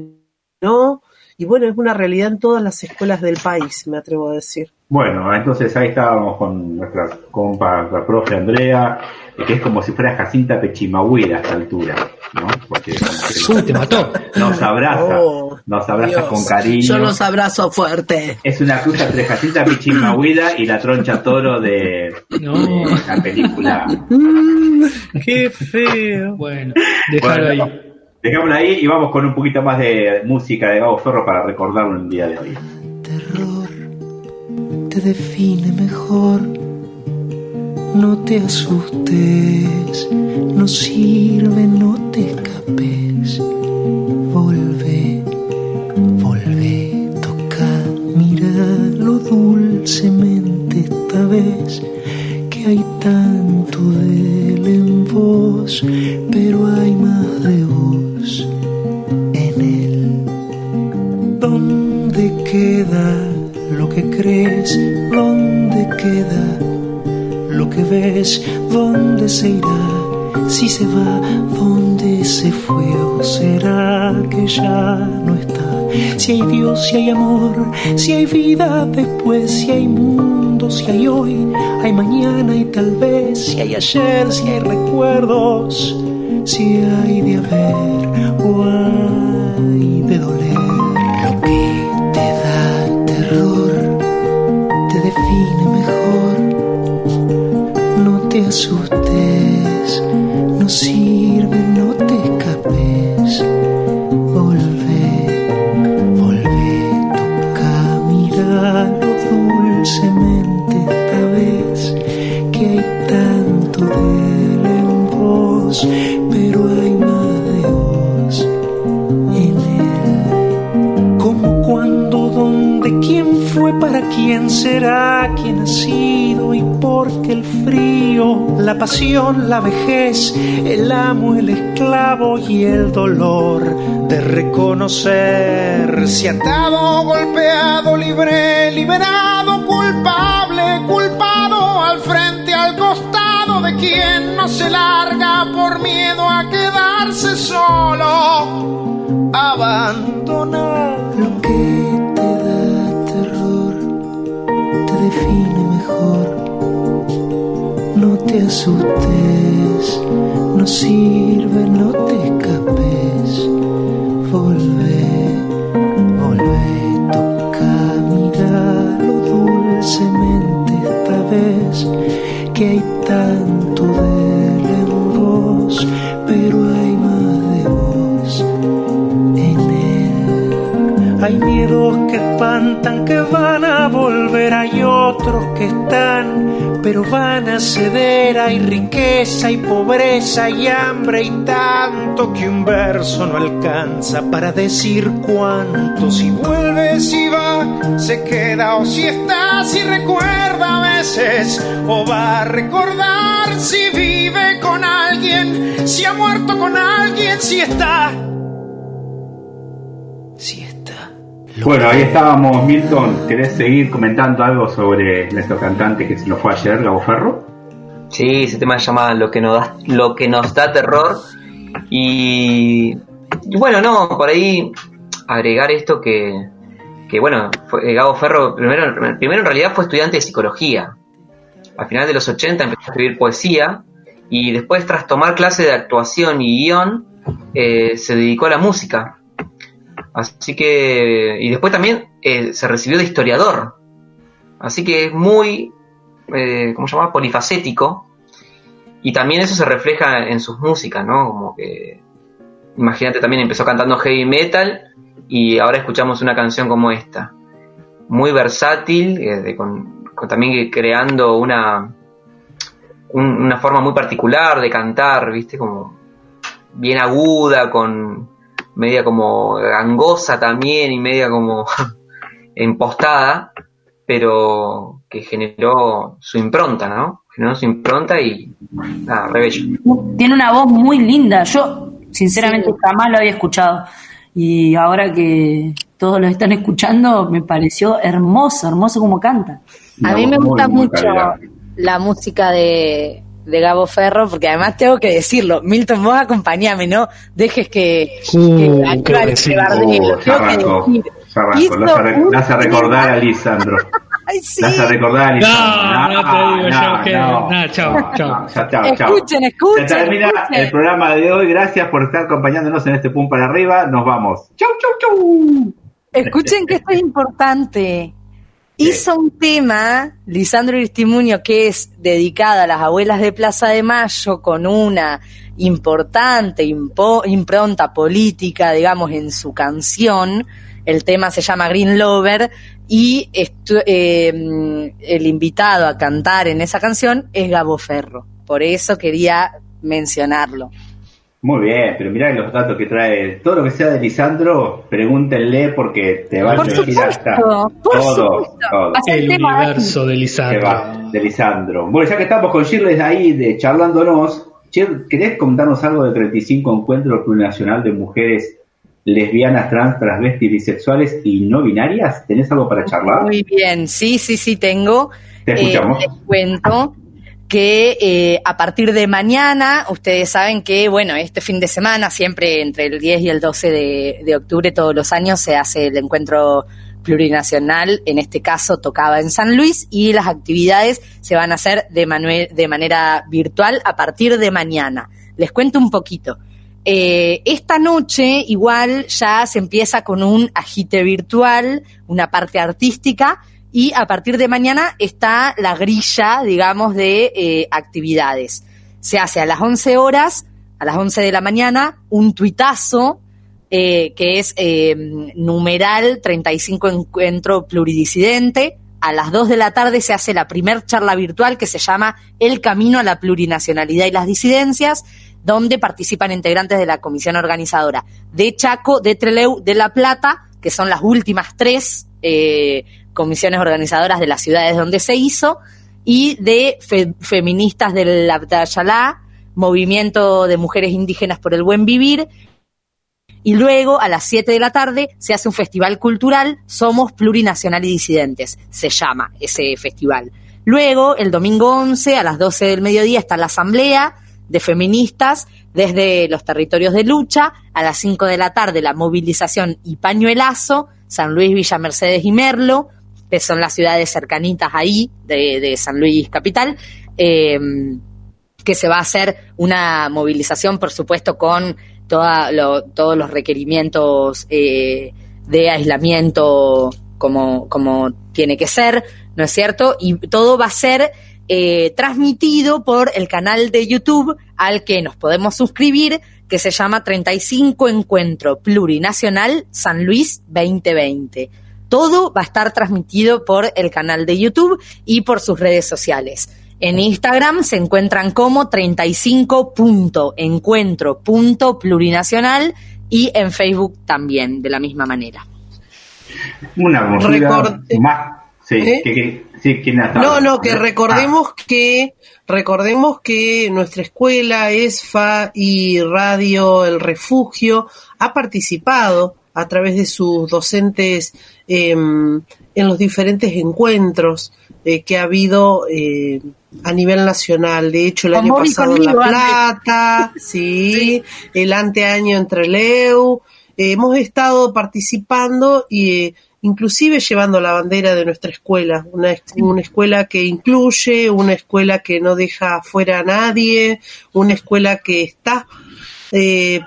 no, y bueno, es una realidad en todas las escuelas del país, me atrevo a decir. Bueno, entonces ahí estábamos con nuestra compa, la profe Andrea, que es como si fuera Jacinta Pechimahuira a esta altura, ¿no? Porque Uy, te mató. nos abraza, Oh, nos abraza Dios. con cariño. Yo los abrazo fuerte. Es una cruz entre Jacinta Pichimahuida y la troncha toro de, No. de la película. Mm, qué feo. Bueno, déjalo Bueno, ahí. Dejémoslo ahí y vamos con un poquito más de música de Gabo Ferro para recordarlo un día de hoy. terror te define mejor. No te asustes, no sirve, no te escapes. Volve, volve, toca, míralo dulcemente esta vez. Que hay tanto de él en vos, pero hay más de crees? ¿Dónde queda lo que ves? ¿Dónde se irá? Si se va, ¿dónde se fue? ¿O será que ya no está? Si hay Dios, si hay amor, si hay vida después, si hay mundo, si hay hoy, hay mañana y tal vez, si hay ayer, si hay recuerdos, si hay de haber o hay asustes, no sirve, no te escapes. Volve, volve, toca, míralo dulcemente esta vez. Que hay tanto de él en vos, pero hay más de vos en él. Como cuando, dónde, quién fue, para quién será, la pasión, la vejez, el amo, el esclavo y el dolor de reconocer si atado, golpeado, libre, liberado, culpable, culpado, al frente, al costado de quien no se larga por miedo a quedarse solo abandonado. No sirve, no te escapes. Volve, volve, toca, míralo dulcemente esta vez. Que hay tanto de él en vos, pero hay más de vos en él. Hay miedos que espantan, que van a volver, hay otros que están, pero van a ceder. Hay riqueza y pobreza y hambre y tanto que un verso no alcanza para decir cuánto. Si vuelve, si va, se queda o si está, si recuerda a veces o va a recordar si vive con alguien, si ha muerto con alguien, si está. Bueno, ahí estábamos, Milton. ¿Querés seguir comentando algo sobre nuestro cantante que se nos fue ayer, Gabo Ferro? Sí, ese tema se llama Lo que nos da, lo que nos da terror. Y, bueno, no, por ahí agregar esto que, que bueno, fue, eh, Gabo Ferro primero, primero en realidad fue estudiante de psicología. Al final de los 80 empezó a escribir poesía y después tras tomar clase de actuación y guion eh, se dedicó a la música. Así que, y después también eh, se recibió de historiador. Así que es muy, eh, ¿cómo se llama? Polifacético. y también eso se refleja en sus músicas, ¿no? Como que, imagínate, también empezó cantando heavy metal y ahora escuchamos una canción como esta. Muy versátil, eh, con, también creando una, una forma muy particular de cantar, ¿viste? Como bien aguda, con media como gangosa también y media como impostada, pero que generó su impronta, ¿no? Generó su impronta y nada, re Tiene una voz muy linda, yo sinceramente jamás lo había escuchado. Y ahora que todos lo están escuchando me pareció hermoso, hermoso como canta. A mí me gusta mucho la música de, de Gabo Ferro, porque además tengo que decirlo, Milton, vos acompañame, ¿no? Dejes que, uh, que, que, que a recordar a Lisandro. Ay, sí. Vas a recordar a Lisandro. No, no, te digo yo que. No, chao, chao. Escuchen, escuchen. Se termina el programa de hoy. Gracias por estar acompañándonos en este pum para arriba. Nos vamos. Chau, chau, chau. Escuchen que esto es importante. Hizo un tema, Lisandro Aristimuño, que es dedicado a las abuelas de Plaza de Mayo, con una importante impronta política, digamos, en su canción. El tema se llama Green Lover y eh, el invitado a cantar en esa canción es Gabo Ferro. Por eso quería mencionarlo. Muy bien, pero mirá los datos que trae. Todo lo que sea de Lisandro, pregúntenle porque te va a decir hasta todo, todo. El universo de Lisandro. de Lisandro. Bueno, ya que estamos con Shirley ahí de charlándonos, ¿querés contarnos algo del 35 Encuentro Plurinacional de Mujeres lesbianas, trans, transvestis, bisexuales y no binarias? ¿Tenés algo para charlar? Muy bien, sí, sí, sí, tengo. Te escuchamos. Eh, cuento que eh, a partir de mañana, ustedes saben que, bueno, este fin de semana, siempre entre el 10 y el 12 de, octubre, todos los años, se hace el encuentro plurinacional, en este caso tocaba en San Luis, y las actividades se van a hacer de, de manera virtual a partir de mañana. Les cuento un poquito. Eh, esta noche igual ya se empieza con un agite virtual, una parte artística, y a partir de mañana está la grilla, digamos, de eh, actividades. Se hace a las 11 horas, a las 11 de la mañana, un tuitazo eh, que es eh, numeral 35 encuentro pluridisidente. A las 2 de la tarde se hace la primer charla virtual que se llama El camino a la plurinacionalidad y las disidencias, donde participan integrantes de la comisión organizadora de Chaco, de Treleu, de La Plata, que son las últimas tres eh, comisiones organizadoras de las ciudades donde se hizo, y de feministas del Abdayalá, Movimiento de Mujeres Indígenas por el Buen Vivir, y luego a las 7 de la tarde se hace un festival cultural, Somos Plurinacional y Disidentes, se llama ese festival. Luego, el domingo 11, a las 12 del mediodía, está la asamblea de feministas desde los territorios de lucha, a las 5 de la tarde la movilización y pañuelazo, San Luis, Villa Mercedes y Merlo, que son las ciudades cercanitas ahí de, San Luis Capital, eh, que se va a hacer una movilización, por supuesto, con todos los requerimientos eh, de aislamiento como, como tiene que ser, ¿no es cierto? Y todo va a ser eh, transmitido por el canal de YouTube al que nos podemos suscribir, que se llama 35 Encuentro Plurinacional San Luis 2020. Todo va a estar transmitido por el canal de YouTube y por sus redes sociales. En Instagram se encuentran como 35.encuentro.plurinacional y en Facebook también, de la misma manera. Una más. Sí, ¿Eh? no, no, que recordemos ah. que recordemos que nuestra escuela ESFA y Radio El Refugio ha participado a través de sus docentes em, en los diferentes encuentros eh, que ha habido eh, a nivel nacional. De hecho, el año pasado en La Plata, sí, el anteaño entre Leu. hemos estado participando y eh, inclusive llevando la bandera de nuestra escuela, una, una, escuela que incluye, una escuela que no deja fuera a nadie, una escuela que está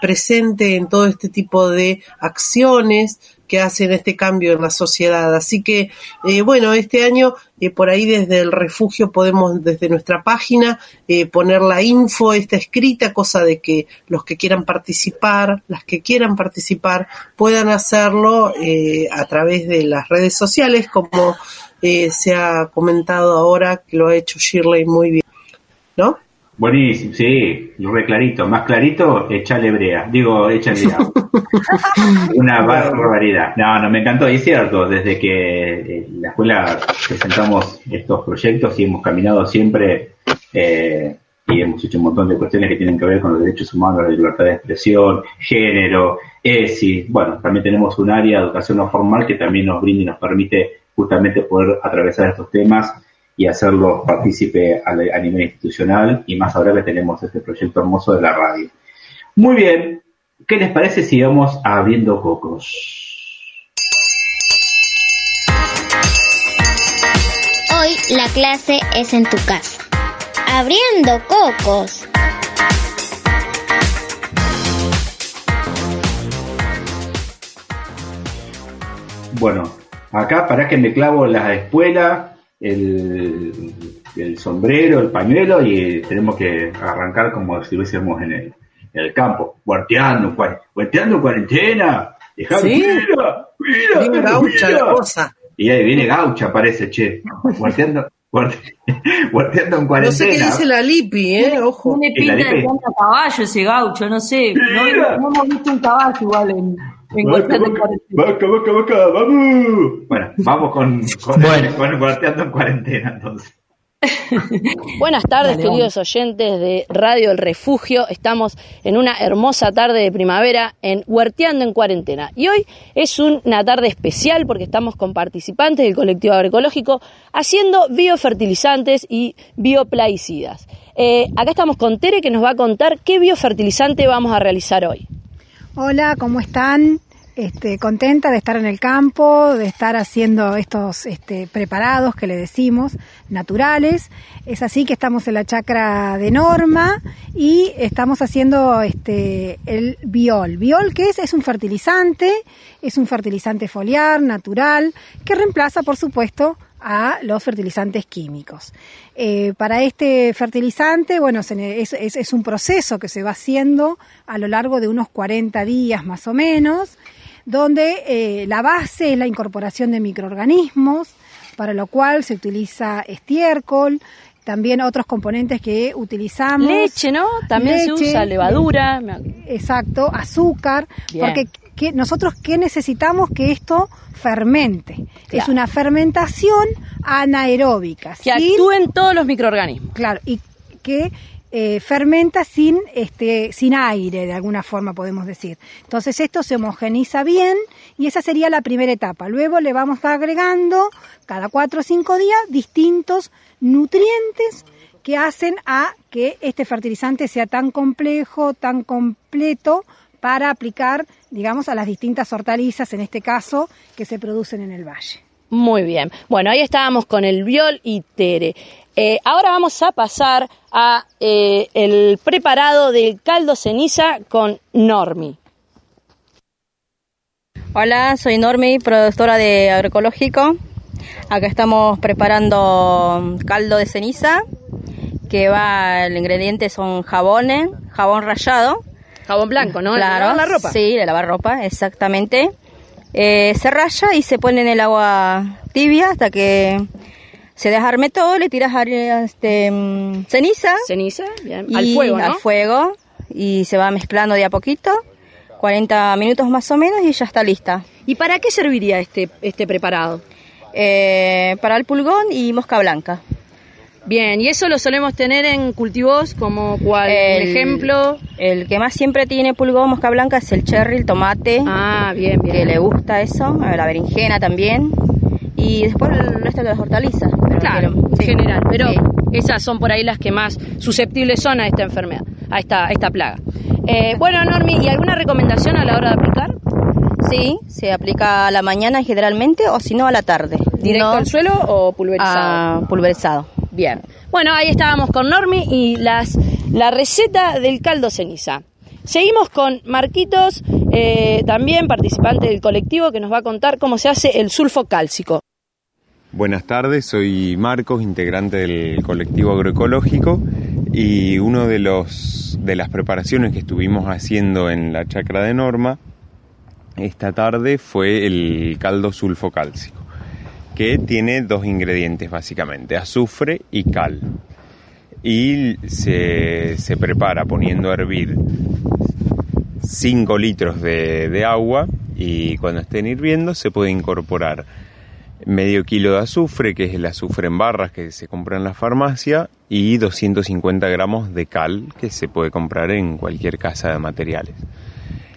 presente en todo este tipo de acciones que hacen este cambio en la sociedad. Así que, eh, bueno, este año eh, por ahí desde el refugio podemos, desde nuestra página, eh, poner la info, esta escrita, cosa de que los que quieran participar, las que quieran participar, puedan hacerlo a través de las redes sociales, como se ha comentado ahora, que lo ha hecho Shirley muy bien. ¿No? Buenísimo, sí, re clarito. Más clarito, echale brea. Digo, échale. Una barbaridad. No, no, me encantó. Y es cierto, desde que en la escuela presentamos estos proyectos y hemos caminado siempre eh, y hemos hecho un montón de cuestiones que tienen que ver con los derechos humanos, la libertad de expresión, género, ESI. Bueno, también tenemos un área de educación no formal que también nos brinda y nos permite justamente poder atravesar estos temas y hacerlo partícipe a, nivel institucional y más ahora que tenemos este proyecto hermoso de la radio. Muy bien, ¿qué les parece si vamos abriendo cocos? Hoy la clase es en tu casa. Abriendo cocos. Bueno, acá para que me clavo la espuela el, el, sombrero, el pañuelo y tenemos que arrancar como si estuviésemos en el, en el campo, guarteando, guarteando cuarentena. Dejá, ¿Sí? mira, mira, viene gaucha la cosa. Y ahí viene gaucha, parece, che. Guarteando, guarteando en cuarentena. No sé qué dice la Lipi, ¿eh? Ojo. Tiene pinta de caballo ese gaucho, no sé. No, no, hemos visto un caballo igual en, Vaca, vaca, vaca, vaca, vamos. Bueno, vamos con, con, bueno. con en cuarentena entonces. Buenas tardes, queridos oyentes de Radio El Refugio. Estamos en una hermosa tarde de primavera en Huerteando en Cuarentena. Y hoy es una tarde especial porque estamos con participantes del colectivo agroecológico haciendo biofertilizantes y bioplaicidas. Eh, acá estamos con Tere que nos va a contar qué biofertilizante vamos a realizar hoy. Hola, ¿cómo están? Este, contenta de estar en el campo, de estar haciendo estos este, preparados que le decimos, naturales. Es así que estamos en la chacra de Norma y estamos haciendo este, el biol. Biol, ¿qué es? Es un fertilizante, es un fertilizante foliar, natural, que reemplaza, por supuesto, a los fertilizantes químicos. Eh, para este fertilizante, bueno, es, es, un proceso que se va haciendo a lo largo de unos 40 días más o menos, donde eh, la base es la incorporación de microorganismos, para lo cual se utiliza estiércol, también otros componentes que utilizamos. Leche, ¿no? También se usa levadura. Exacto, azúcar, porque que nosotros qué necesitamos que esto fermente. Es una fermentación anaeróbica. Que actúen todos los microorganismos. Claro, y que eh, fermenta sin, este, sin aire, de alguna forma podemos decir. Entonces esto se homogeniza bien y esa sería la primera etapa. Luego le vamos agregando cada cuatro o cinco días distintos nutrientes que hacen a que este fertilizante sea tan complejo, tan completo, para aplicar, digamos, a las distintas hortalizas, en este caso, que se producen en el valle. Muy bien. Bueno, ahí estábamos con el viol y tere. Eh, ahora vamos a pasar a eh, el preparado del caldo ceniza con Normi. Hola, soy Normi, productora de agroecológico. Acá estamos preparando caldo de ceniza, que va, el ingrediente son jabones, jabón rallado, Jabón blanco, ¿no? Claro. ¿De la ropa? Sí, de lavar ropa, exactamente. Eh, se raya y se pone en el agua tibia hasta que se desarme todo, le tiras este, mm, ceniza. Ceniza, bien. al fuego, ¿no? Al fuego y se va mezclando de a poquito, 40 minutos más o menos y ya está lista. ¿Y para qué serviría este, este preparado? Eh, para el pulgón y mosca blanca. Bien, y eso lo solemos tener en cultivos como cuál ejemplo. El que más siempre tiene pulgón mosca blanca es el cherry, el tomate. Ah, bien, bien. Que le gusta eso, la berenjena también. Y después el resto de las hortalizas. claro, en general. Pero esas son por ahí las que más susceptibles son a esta enfermedad, a esta, esta plaga. Eh, bueno, Normi, ¿y alguna recomendación a la hora de aplicar? Sí, se aplica a la mañana generalmente o si no a la tarde. ¿Directo al suelo o pulverizado? Ah, pulverizado. Bien. Bueno, ahí estábamos con Normi y las, la receta del caldo ceniza. Seguimos con Marquitos eh, también participante del colectivo que nos va a contar cómo se hace el sulfo cálcico. Buenas tardes, soy Marcos, integrante del colectivo agroecológico y uno de los de las preparaciones que estuvimos haciendo en la chacra de Norma esta tarde fue el caldo sulfocálcico, que tiene dos ingredientes básicamente, azufre y cal. Y se, se prepara poniendo a hervir 5 litros de, de agua y cuando estén hirviendo se puede incorporar medio kilo de azufre, que es el azufre en barras que se compra en la farmacia, y 250 gramos de cal, que se puede comprar en cualquier casa de materiales.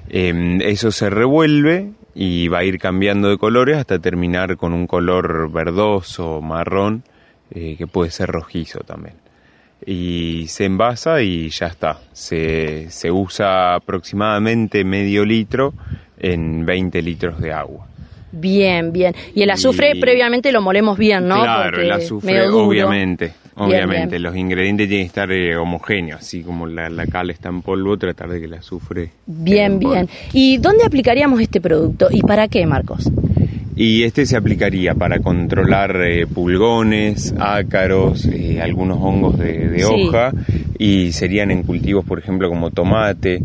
Em, eso se revuelve y va a ir cambiando de colores hasta terminar con un color verdoso, marrón, eh, que puede ser rojizo también. Y se envasa y ya está. Se, se usa aproximadamente medio litro en 20 litros de agua. Bien, bien. Y el azufre previamente lo molemos bien, ¿no? Claro, Porque el azufre, obviamente. Obviamente, bien. los ingredientes tienen que estar eh, homogéneos, así como la, la cal está en polvo, tratar de que el azufre... Bien, bien. ¿Y dónde aplicaríamos este producto y para qué, Marcos? Y este se aplicaría para controlar eh, pulgones, ácaros, eh, algunos hongos de, de Sí. hoja, y serían en cultivos, por ejemplo, como tomate.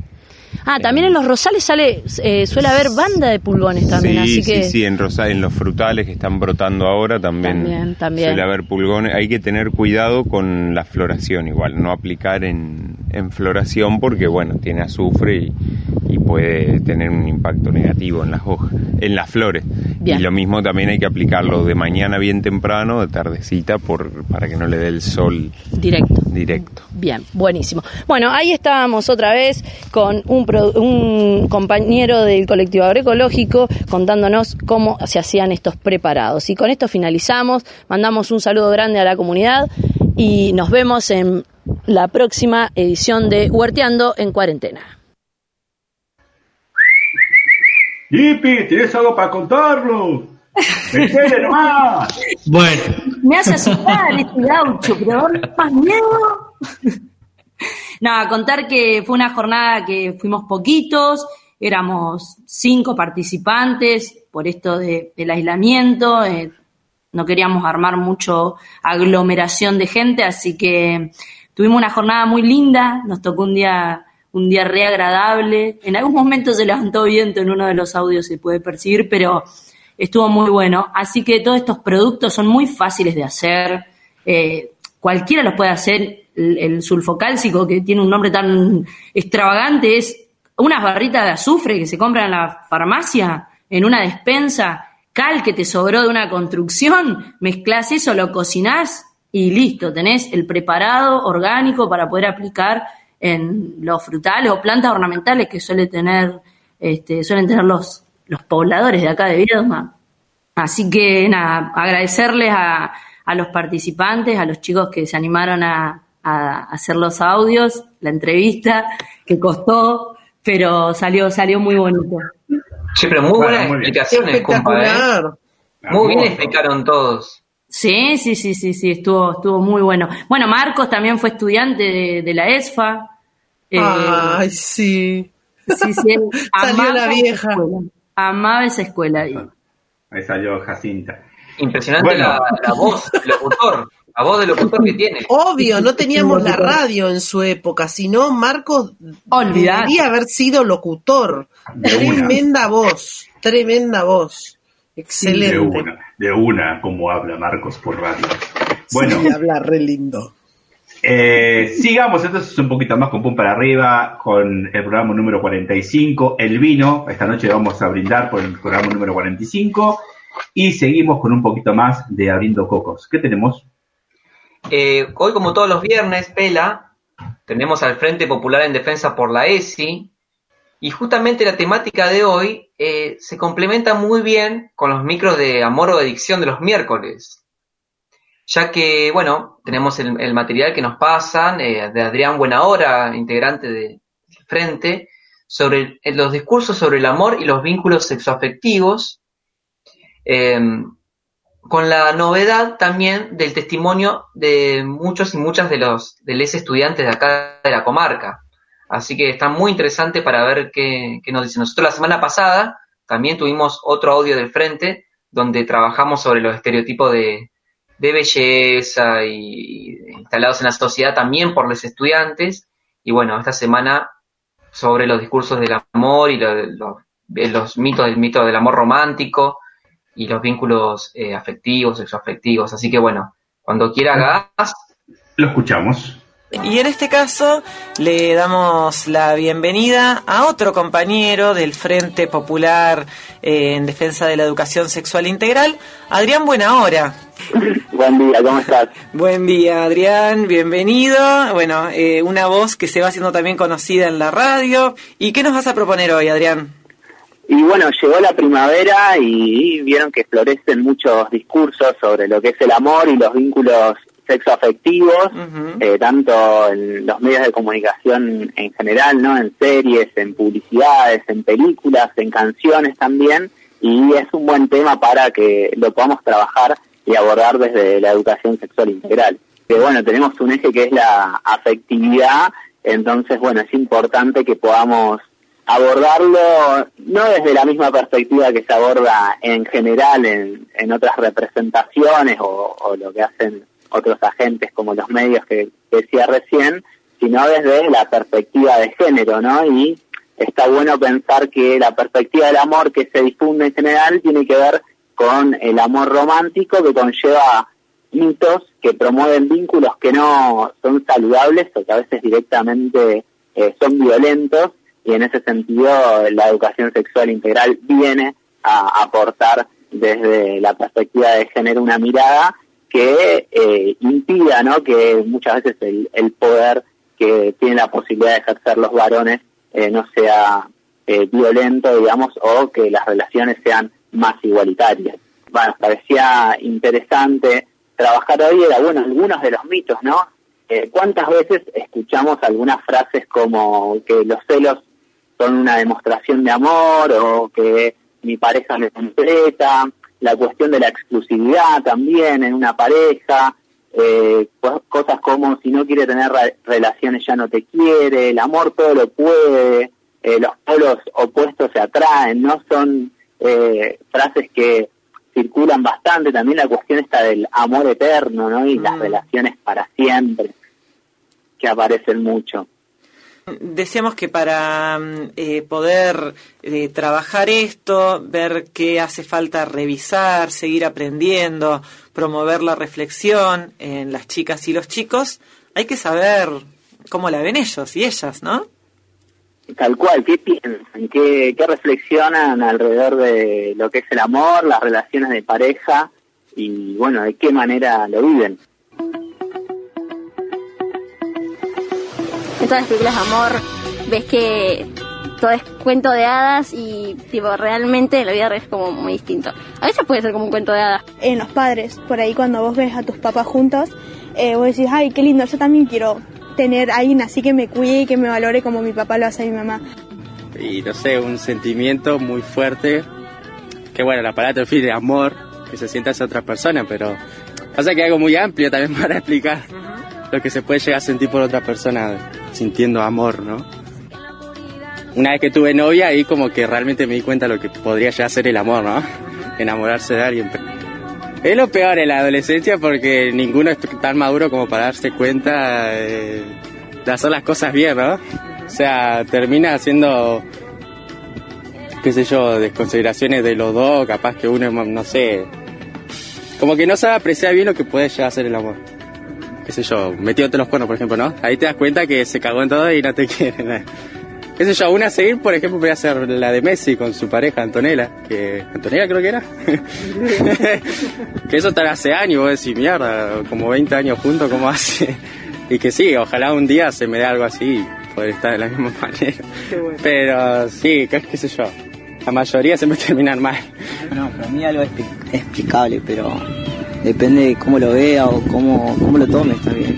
Ah, también en los rosales sale, eh, suele haber banda de pulgones también, sí, así sí, en, rosa- en los frutales que están brotando ahora también, También, también. suele haber pulgones. Hay que tener cuidado con la floración igual, no aplicar en, en floración porque, bueno, tiene azufre y, y puede tener un impacto negativo en las hojas, en las flores. Bien. Y lo mismo también hay que aplicarlo de mañana bien temprano, de tardecita, por, para que no le dé el sol Directo. directo. Bien, buenísimo. Bueno, ahí estábamos otra vez con un, pro- un compañero del colectivo agroecológico contándonos cómo se hacían estos preparados. Y con esto finalizamos, mandamos un saludo grande a la comunidad y nos vemos en la próxima edición de Huerteando en Cuarentena. Yipi, ¿tienes algo para contarlo? ¡Metele nomás! Bueno, Me hace asustar este gaucho, pero más miedo. Nada, contar que fue una jornada que fuimos poquitos, éramos cinco participantes por esto de- del aislamiento, eh, no queríamos armar mucho aglomeración de gente, así que tuvimos una jornada muy linda, nos tocó un día un día re agradable, en algún momento se levantó viento en uno de los audios se puede percibir, pero estuvo muy bueno, así que todos estos productos son muy fáciles de hacer, eh, cualquiera los puede hacer, el, sulfocálcico que tiene un nombre tan extravagante es unas barritas de azufre que se compran en la farmacia, en una despensa, cal que te sobró de una construcción, mezclas eso, lo cocinás y listo, tenés el preparado orgánico para poder aplicar en los frutales o plantas ornamentales que suele tener, este, suelen tener los, los pobladores de acá de Viedma. Así que nada, agradecerles a, a los participantes, a los chicos que se animaron a, a hacer los audios, la entrevista, que costó, pero salió, salió muy bonito. Sí, pero muy Bueno, buenas muy bien. explicaciones, compa, ¿eh? Muy bien explicaron todos. Sí, sí, sí, sí, sí, estuvo, estuvo muy bueno. Bueno, Marcos también fue estudiante de, de la ESFA. Eh, Ay, sí. sí, Salió amaba la vieja. escuela, Amaba esa escuela. Ahí salió Jacinta. Impresionante Bueno. la, la voz del locutor, la voz del locutor que tiene. Obvio, no teníamos la radio en su época, sino Marcos Olvidate. debería haber sido locutor. De una. Tremenda voz, tremenda voz. De Excelente. una, de una, como habla Marcos por radio. Bueno, Sí, habla re lindo. eh, sigamos entonces un poquito más con Pum para arriba, con el programa número 45, el vino. Esta noche vamos a brindar por el programa número 45 y seguimos con un poquito más de Abriendo Cocos. ¿Qué tenemos? Eh, hoy, como todos los viernes, Pela, tenemos al Frente Popular en Defensa por la ESI. Y justamente la temática de hoy eh, se complementa muy bien con los micros de amor o adicción de los miércoles. Ya que, bueno, tenemos el, material que nos pasan eh, de Adrián Buenahora, integrante de- del Frente, sobre los discursos sobre el amor y los vínculos sexoafectivos. em, con la novedad también del testimonio de muchos y muchas de los de les estudiantes de acá de la comarca. Así que está muy interesante para ver qué, qué nos dicen. Nosotros la semana pasada también tuvimos otro audio del frente donde trabajamos sobre los estereotipos de, de belleza y instalados en la sociedad también por los estudiantes. Y bueno, esta semana sobre los discursos del amor y lo- lo- los mitos del mito del amor romántico y los vínculos eh, afectivos, sexoafectivos. Así que bueno, cuando quiera gas, Lo escuchamos. Y en este caso le damos la bienvenida a otro compañero del Frente Popular eh, en Defensa de la Educación Sexual Integral, Adrián Buenahora. Buen día, ¿cómo estás? Buen día, Adrián, bienvenido. Bueno, eh, una voz que se va haciendo también conocida en la radio. ¿Y qué nos vas a proponer hoy, Adrián? Y bueno, llegó la primavera y vieron que florecen muchos discursos sobre lo que es el amor y los vínculos sexoafectivos, eh, tanto en los medios de comunicación en general, ¿no? En series, en publicidades, en películas, en canciones también, y es un buen tema para que lo podamos trabajar y abordar desde la educación sexual integral. Que bueno, tenemos un eje que es la afectividad, entonces bueno, es importante que podamos abordarlo no desde la misma perspectiva que se aborda en general en, en otras representaciones o, lo que hacen otros agentes como los medios que, que decía recién, sino desde la perspectiva de género, ¿no? Y está bueno pensar que la perspectiva del amor que se difunde en general tiene que ver con el amor romántico que conlleva mitos que promueven vínculos que no son saludables o que a veces directamente eh, son violentos y en ese sentido la educación sexual integral viene a aportar desde la perspectiva de género una mirada que eh, impida ¿no? que muchas veces el, el poder que tiene la posibilidad de ejercer los varones eh, no sea eh, violento, digamos, o que las relaciones sean más igualitarias. Bueno, parecía interesante trabajar hoy, era bueno, algunos de los mitos, ¿no? Eh, ¿Cuántas veces escuchamos algunas frases como que los celos son una demostración de amor o que mi pareja me completa? La cuestión de la exclusividad también en una pareja, eh, co- cosas como si no quiere tener re- relaciones ya no te quiere, el amor todo lo puede, eh, los polos opuestos se atraen, ¿no? Son eh, frases que circulan bastante, también la cuestión está del amor eterno, ¿no? Y las relaciones para siempre, que aparecen mucho. Decíamos que para mm, eh, poder eh, trabajar esto, ver qué hace falta revisar, seguir aprendiendo, promover la reflexión en las chicas y los chicos, hay que saber cómo la ven ellos y ellas, ¿no? Tal cual, ¿qué piensan? ¿Qué, qué reflexionan alrededor de lo que es el amor, las relaciones de pareja y, bueno, de qué manera lo viven? En todas las películas de amor ves que todo es cuento de hadas y tipo realmente la vida real es como muy distinto. A veces puede ser como un cuento de hadas. en los padres. Por ahí cuando vos ves a tus papás juntos, eh, vos decís, ay, qué lindo, yo también quiero tener a alguien así que me cuide y que me valore como mi papá lo hace a mi mamá. y no sé, un sentimiento muy fuerte, que bueno, la palabra define amor, que se sienta hacia otra persona, pero pasa que es algo muy amplio también para explicar lo que se puede llegar a sentir por otra persona sintiendo amor, ¿no? Una vez que tuve novia, ahí como que realmente me di cuenta de lo que podría llegar a ser el amor, ¿no? Enamorarse de alguien. Es lo peor en la adolescencia porque ninguno es tan maduro como para darse cuenta de hacer las cosas bien, ¿no? O sea, termina haciendo, qué sé yo, desconsideraciones de los dos, capaz que uno, no sé, como que no sabe apreciar bien lo que puede llegar a ser el amor. Qué sé yo, metiéndote los cuernos, por ejemplo, ¿no? Ahí te das cuenta que se cagó en todo y no te quiere. ¿no? Qué sé yo, una a seguir, por ejemplo, podría ser la de Messi con su pareja Antonella, que Antonella creo que era. que eso tal hace años, vos decís, mierda, como 20 años juntos, ¿cómo hace? Y que sí, ojalá un día se me dé algo así y poder estar de la misma manera. Pero sí, qué, qué sé yo, la mayoría siempre terminan mal. No, para mí algo es explicable, pero depende de cómo lo vea o cómo, cómo lo tomes también.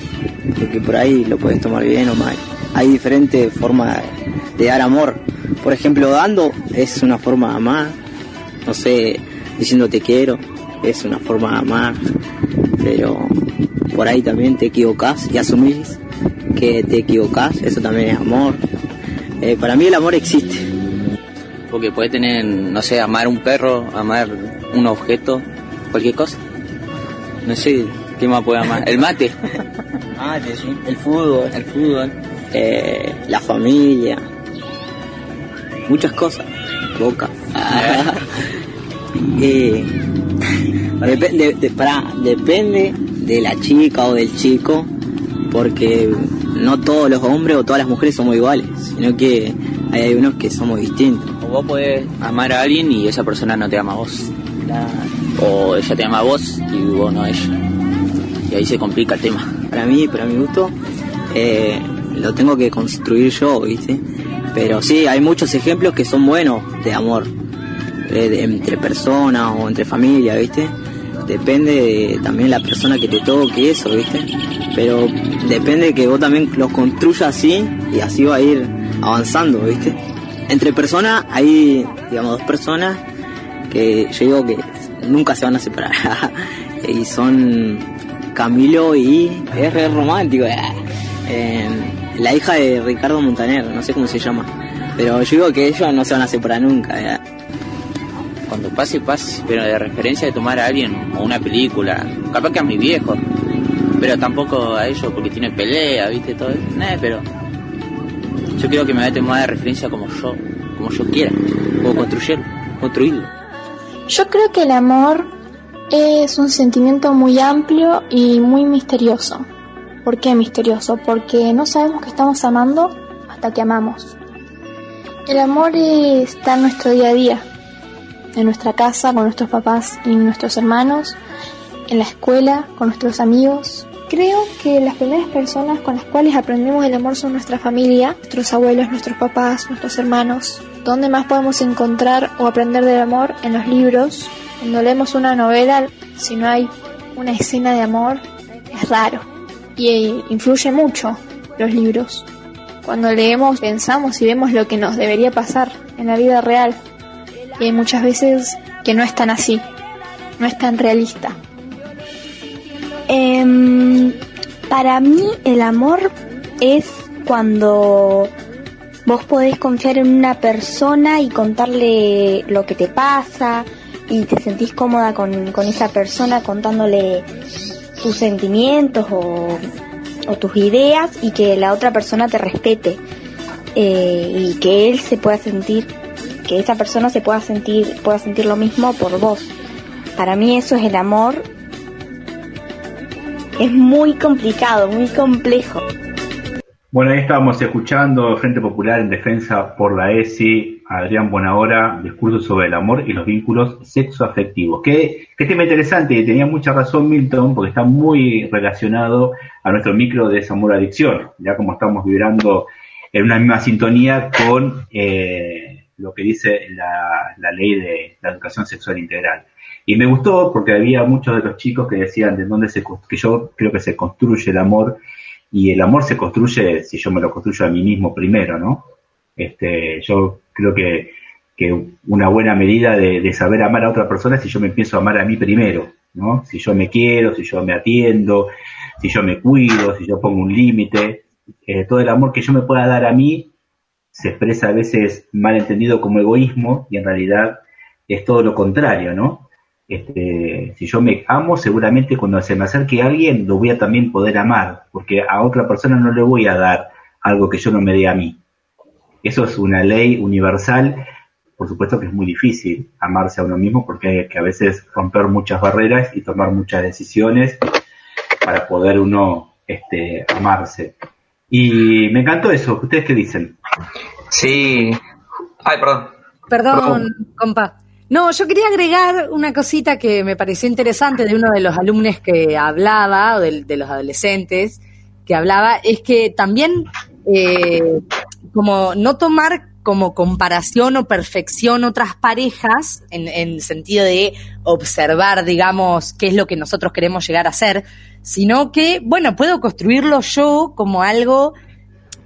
Porque por ahí lo puedes tomar bien o mal. Hay diferentes formas de dar amor. Por ejemplo, dando es una forma de amar. No sé, diciendo te quiero es una forma de amar. Pero por ahí también te equivocas y asumís que te equivocás, eso también es amor. Eh, para mí el amor existe. Porque puede tener, no sé, amar un perro, amar un objeto, cualquier cosa. No sé, ¿qué más puede amar? El mate. Mate, sí. El fútbol. El fútbol. Eh, la familia. Muchas cosas. Boca. Eh, depe- de- de- pará, depende de la chica o del chico, porque no todos los hombres o todas las mujeres somos iguales, sino que hay algunos que somos distintos. O vos podés amar a alguien y esa persona no te ama a vos. O ella te ama a vos y vos no a ella. Y ahí se complica el tema. Para mí, para mi gusto, eh, lo tengo que construir yo, ¿viste? Pero sí, hay muchos ejemplos que son buenos de amor, eh, de- entre personas o entre familia, ¿viste? Depende de también la persona que te toque eso, ¿viste? Pero depende que vos también los construyas así y así va a ir avanzando, ¿viste? Entre personas hay, digamos, dos personas que yo digo que nunca se van a separar. y son Camilo y es romántico. eh. Eh, la hija de Ricardo Montaner, no sé cómo se llama. Pero yo digo que ellos no se van a separar nunca. eh. Cuando pase, pase. Pero de referencia de tomar a alguien o una película. Capaz que a mi viejo. Pero tampoco a ellos porque tiene pelea, ¿viste? Todo eso. Nah, pero yo creo que me voy a tomar de referencia como yo, como yo quiera. Puedo construir, construirlo. Yo creo que el amor es un sentimiento muy amplio y muy misterioso. ¿Por qué misterioso? Porque no sabemos que estamos amando hasta que amamos. El amor está en nuestro día a día, en nuestra casa, con nuestros papás y nuestros hermanos, en la escuela, con nuestros amigos. Creo que las primeras personas con las cuales aprendemos el amor son nuestra familia, nuestros abuelos, nuestros papás, nuestros hermanos. ¿Dónde más podemos encontrar o aprender del amor? En los libros. Cuando leemos una novela, si no hay una escena de amor, es raro. Y eh, influye mucho los libros. Cuando leemos pensamos y vemos lo que nos debería pasar en la vida real. Y hay muchas veces que no es tan así, no es tan realista. Em, para mí el amor es cuando vos podés confiar en una persona y contarle lo que te pasa y te sentís cómoda con, con esa persona contándole tus sentimientos o, o tus ideas y que la otra persona te respete eh, y que él se pueda sentir, que esa persona se pueda sentir, pueda sentir lo mismo por vos. Para mí eso es el amor es muy complicado, muy complejo. Bueno, ahí estábamos escuchando Frente Popular en Defensa por la ESI, Adrián Buenahora, discurso sobre el amor y los vínculos sexoafectivos. Qué, qué tema interesante, y tenía mucha razón Milton, porque está muy relacionado a nuestro micro desamor-adicción, ya como estamos vibrando en una misma sintonía con eh, lo que dice la, la ley de la educación sexual integral. Y me gustó porque había muchos de los chicos que decían de dónde se que yo creo que se construye el amor y el amor se construye si yo me lo construyo a mí mismo primero, ¿no? Este, yo creo que, que una buena medida de, saber amar a otra persona es si yo me empiezo a amar a mí primero, ¿no? Si yo me quiero, si yo me atiendo, si yo me cuido, si yo pongo un límite, eh, todo el amor que yo me pueda dar a mí se expresa a veces mal entendido como egoísmo y en realidad es todo lo contrario, ¿no? Este, si yo me amo, seguramente cuando se me acerque alguien lo voy a también poder amar, porque a otra persona no le voy a dar algo que yo no me dé a mí. Eso es una ley universal. Por supuesto que es muy difícil amarse a uno mismo porque hay que a veces romper muchas barreras y tomar muchas decisiones para poder uno este, amarse. Y me encantó eso. ¿Ustedes qué dicen? Sí. Ay, perdón. Perdón, compa. No, yo quería agregar una cosita que me pareció interesante de uno de los alumnos que hablaba, o de, los adolescentes que hablaba, es que también eh, como no tomar como comparación o perfección otras parejas, en, en sentido de observar, digamos, qué es lo que nosotros queremos llegar a ser, sino que, bueno, puedo construirlo yo como algo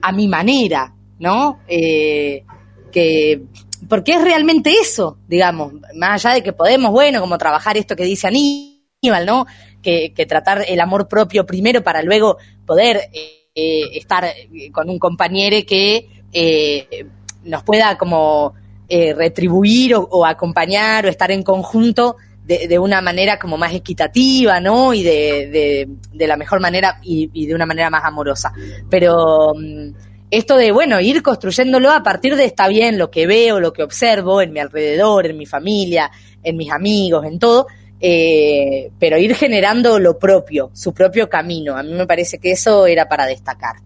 a mi manera, ¿no? Eh, que porque es realmente eso, digamos, más allá de que podemos, bueno, como trabajar esto que dice Aníbal, ¿no? Que, que tratar el amor propio primero para luego poder eh, eh, estar con un compañero que eh, nos pueda como eh, retribuir o, acompañar o estar en conjunto de, de una manera como más equitativa, ¿no? Y de, de, de la mejor manera y, y de una manera más amorosa. Pero mm, esto de, bueno, ir construyéndolo a partir de está bien lo que veo, lo que observo en mi alrededor, en mi familia, en mis amigos, en todo, eh, pero ir generando lo propio, su propio camino. A mí me parece que eso era para destacar.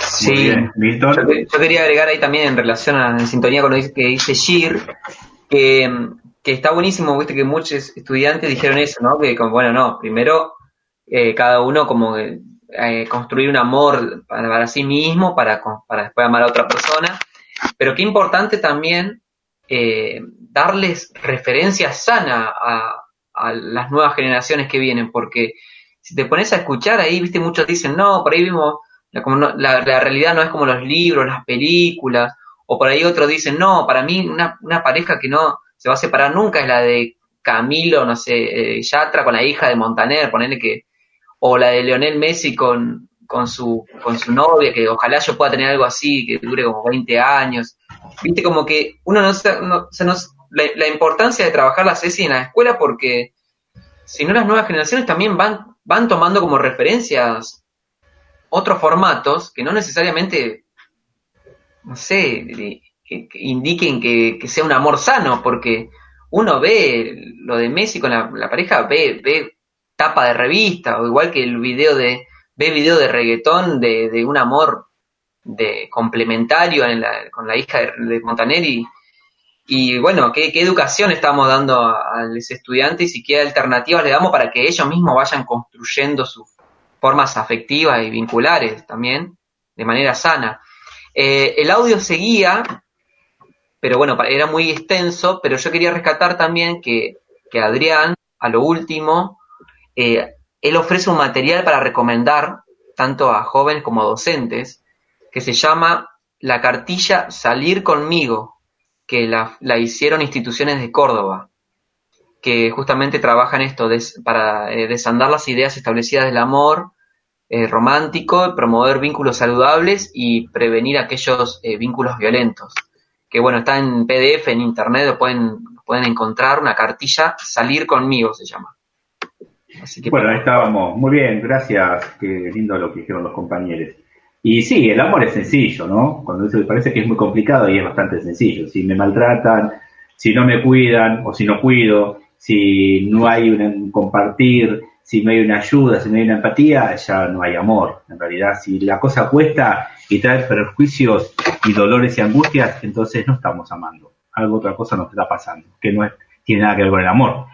Sí, yo, yo quería agregar ahí también en relación a, en sintonía con lo que dice Gir, que, que está buenísimo, viste que muchos estudiantes dijeron eso, ¿no? Que como, bueno, no, primero eh, cada uno como eh, construir un amor para, sí mismo, para, para después amar a otra persona, pero qué importante también eh, darles referencia sana a, a las nuevas generaciones que vienen, porque si te pones a escuchar ahí, viste, muchos dicen, no, por ahí vimos, la, la realidad no es como los libros, las películas, o por ahí otros dicen, no, para mí una, una pareja que no se va a separar nunca es la de Camilo, no sé, eh, Yatra con la hija de Montaner, ponerle que, o la de Leonel Messi con, con su, con su novia, que ojalá yo pueda tener algo así, que dure como 20 años. Viste, como que uno no, se- no- se nos, la, la importancia de trabajar la CESI en la escuela porque si no las nuevas generaciones también van, van tomando como referencias otros formatos que no necesariamente, no sé, que indiquen que, que sea un amor sano, porque uno ve lo de Messi con la, la pareja, ve, ve tapa de revista, o igual que el video de, ve video de reggaetón de, de un amor de complementario con la hija de, de Montaner y, y bueno, ¿qué, educación estamos dando a, los estudiantes y qué alternativas le damos para que ellos mismos vayan construyendo sus formas afectivas y vinculares también de manera sana. Eh, el audio seguía, pero bueno, era muy extenso, pero yo quería rescatar también que, que Adrián, a lo último, eh, él ofrece un material para recomendar tanto a jóvenes como a docentes, que se llama la cartilla Salir conmigo, que la, hicieron instituciones de Córdoba, que justamente trabajan esto para eh, desandar las ideas establecidas del amor eh, romántico, promover vínculos saludables y prevenir aquellos eh, vínculos violentos. Que bueno, está en PDF, en internet, lo pueden, pueden encontrar, una cartilla Salir conmigo se llama. Así que Bueno, ahí estábamos. Muy bien, gracias. Qué lindo lo que dijeron los compañeros. Y sí, el amor es sencillo, ¿no? Cuando eso parece que es muy complicado y es bastante sencillo. Si me maltratan, si no me cuidan o si no cuido, si no hay un compartir, si no hay una ayuda, si no hay una empatía, ya no hay amor. En realidad, si la cosa cuesta y trae perjuicios y dolores y angustias, entonces no estamos amando. Algo otra cosa nos está pasando, que no es- tiene nada que ver con el amor.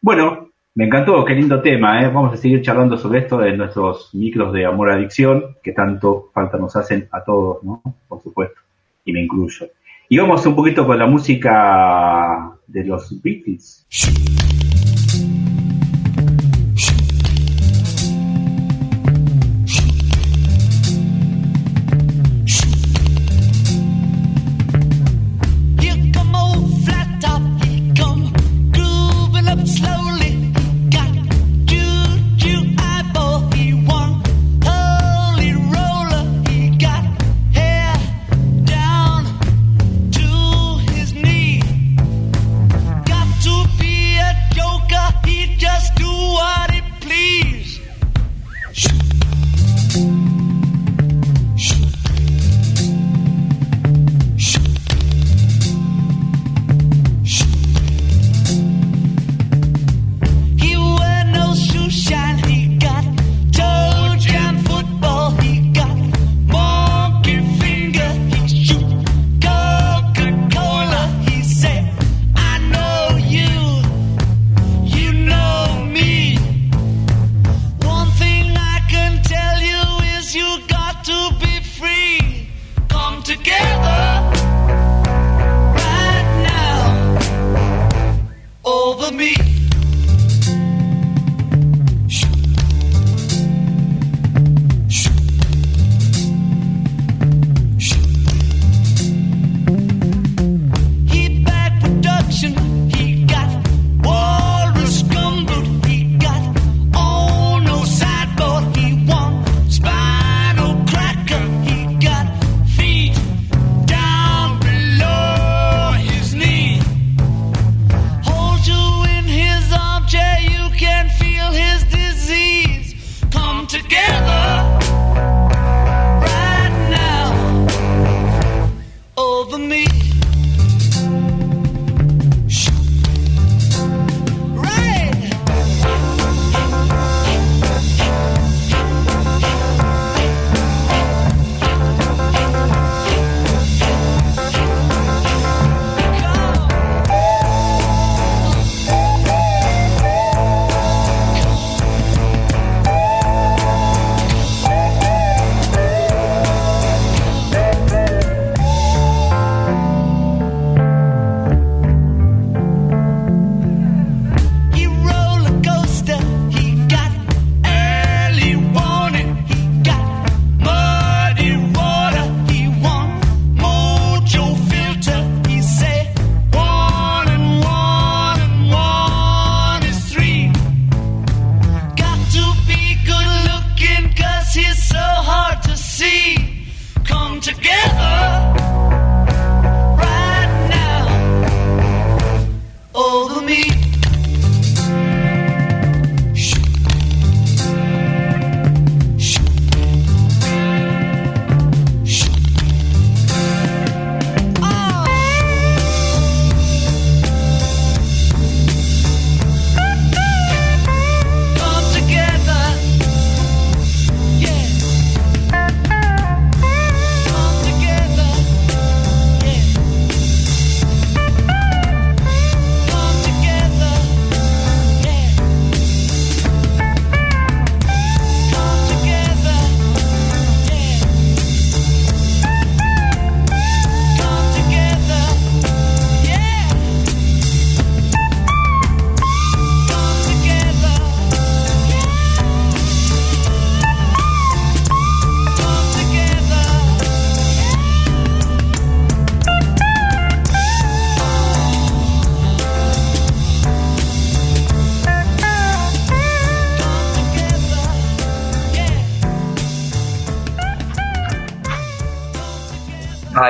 Bueno, me encantó, qué lindo tema, ¿eh? Vamos a seguir charlando sobre esto de nuestros micros de amor adicción, que tanto falta nos hacen a todos, ¿no? Por supuesto, y me incluyo. Y vamos un poquito con la música de los Beatles.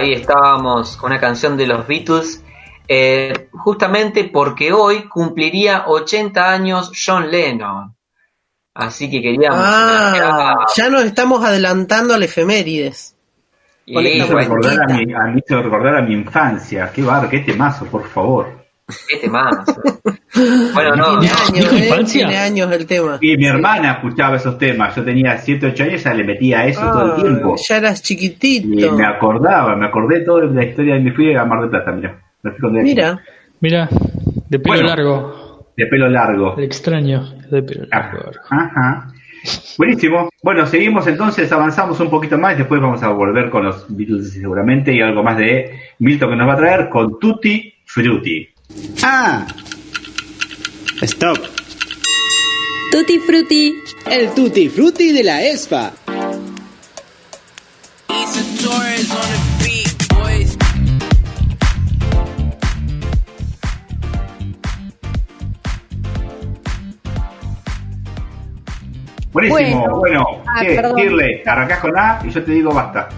Ahí estábamos con una canción de los Beatles, eh, justamente porque hoy cumpliría 80 años John Lennon. Así que queríamos... Ah, ya nos estamos adelantando al efemérides. Y me hizo recordar a, mi, a, mí hizo recordar a mi infancia. Qué bar, qué temazo, por favor. Qué temazo. bueno, no. Tiene años, ¿eh? Tiene años el tema. Y mi hermana escuchaba esos temas. Yo tenía 7, 8 años, ya le metía eso todo el tiempo. Ya eras chiquitito. Y me acordaba, me acordé toda la historia. Me fui a Mar del Plata, mira. Mira. Mira, de pelo Bueno. largo. De pelo largo. El extraño de pelo largo. Ajá. Buenísimo. Bueno, seguimos entonces, avanzamos un poquito más, después vamos a volver con los Beatles seguramente y algo más de Milton que nos va a traer con Tutti Frutti. Ah. Stop. Tutti Frutti. El Tutti Frutti de la ESPA. Buenísimo. Bueno. Bueno, Ah, ¿qué? arrancás con A y yo te digo basta.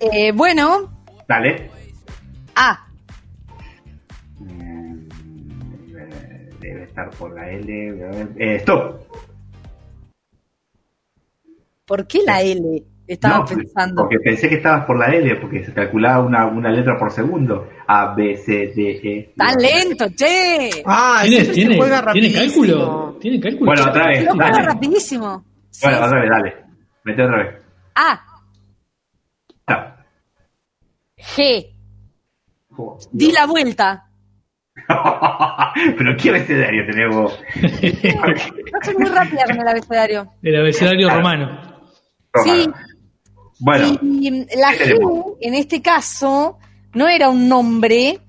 Eh, bueno, Dale. A. estar por la L. Eh, stop. ¿Por qué la L? Estaba No, pensando. Porque pensé que estabas por la L, porque se calculaba una, una letra por segundo. A, B, C, D, E. ¡Tan lento, che! Ah, ¿Tiene, se tiene, juega ¿tiene cálculo? ¿Tiene cálculo? Bueno, otra vez. Lo juega rapidísimo. Bueno, otra vez, dale. Mete otra vez. A. Ah. G. Di la vuelta. Pero qué abecedario tenemos. No soy muy rápida con el abecedario. El abecedario romano. Sí, Bueno, y la ¿qué G, en este caso, no era un nombre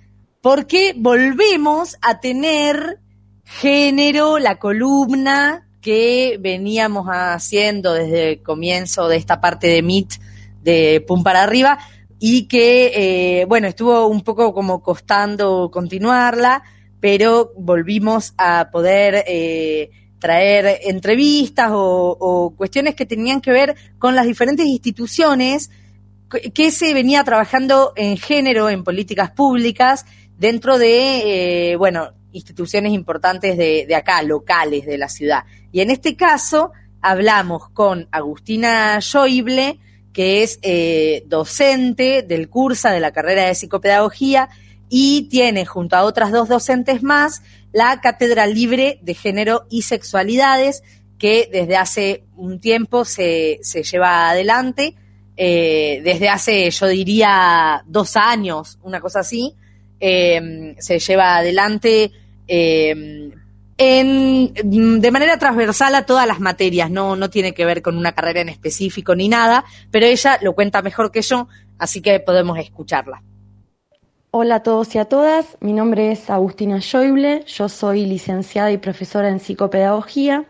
porque volvemos a tener género, la columna que veníamos haciendo desde el comienzo de esta parte de MIT de Pum para arriba y que, eh, bueno, estuvo un poco como costando continuarla, pero volvimos a poder eh, traer entrevistas o, cuestiones que tenían que ver con las diferentes instituciones que- se venía trabajando en género, en políticas públicas, dentro de, eh, bueno, instituciones importantes de, de acá, locales de la ciudad. Y en este caso hablamos con Agustina Schäuble, que es eh, docente del curso de la carrera de psicopedagogía y tiene junto a otras dos docentes más la Cátedra Libre de Género y Sexualidades, que desde hace un tiempo se, se lleva adelante, eh, desde hace, yo diría, dos años, una cosa así, eh, se lleva adelante en, de manera transversal a todas las materias, no, no tiene que ver con una carrera en específico ni nada, pero ella lo cuenta mejor que yo, así que podemos escucharla. Hola a todos y a todas, mi nombre es Agustina Schäuble, yo soy licenciada y profesora en psicopedagogía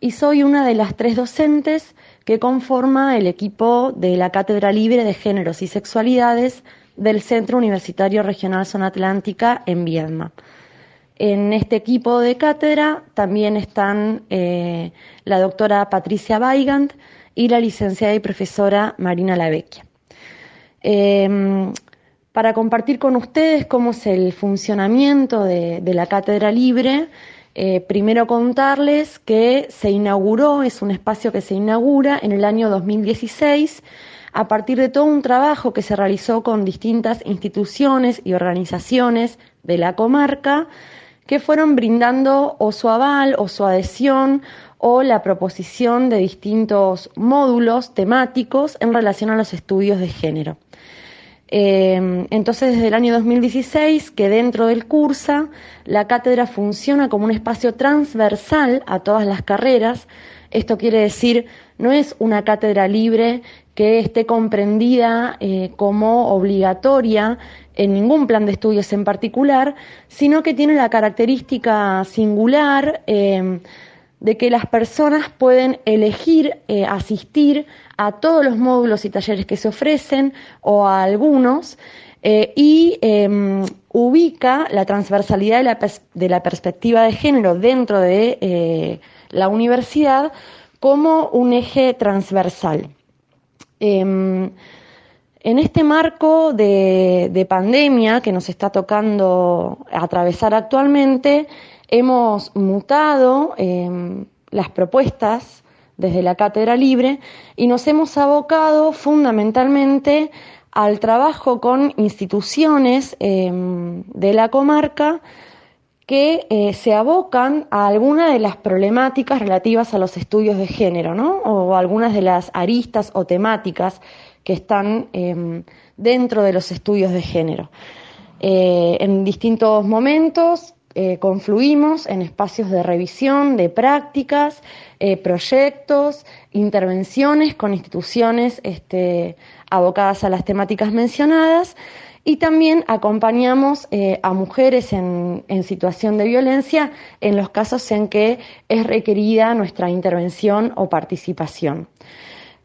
y soy una de las tres docentes que conforma el equipo de la Cátedra Libre de Géneros y Sexualidades del Centro Universitario Regional Zona Atlántica en Viedma. En este equipo de cátedra también están eh, la doctora Patricia Weigand y la licenciada y profesora Marina Lavecchia. Eh, para compartir con ustedes cómo es el funcionamiento de, de la Cátedra Libre, eh, primero contarles que se inauguró, es un espacio que se inaugura en el año 2016 a partir de todo un trabajo que se realizó con distintas instituciones y organizaciones de la comarca que fueron brindando o su aval o su adhesión o la proposición de distintos módulos temáticos en relación a los estudios de género. Eh, entonces, desde el año 2016, que dentro del cursa, la cátedra funciona como un espacio transversal a todas las carreras. Esto quiere decir, no es una cátedra libre que esté comprendida eh, como obligatoria en ningún plan de estudios en particular, sino que tiene la característica singular eh, de que las personas pueden elegir eh, asistir a todos los módulos y talleres que se ofrecen o a algunos eh, y eh, ubica la transversalidad de la, de la perspectiva de género dentro de eh, la universidad como un eje transversal. Em, En este marco de, de pandemia que nos está tocando atravesar actualmente, hemos mutado eh, las propuestas desde la Cátedra Libre y nos hemos abocado fundamentalmente al trabajo con instituciones eh, de la comarca que eh, se abocan a algunas de las problemáticas relativas a los estudios de género, ¿no? O algunas de las aristas o temáticas que están eh, dentro de los estudios de género. Eh, en distintos momentos eh, confluimos en espacios de revisión, de prácticas, eh, proyectos, intervenciones con instituciones este, abocadas a las temáticas mencionadas y también acompañamos a mujeres en, situación de violencia en los casos en que es requerida nuestra intervención o participación.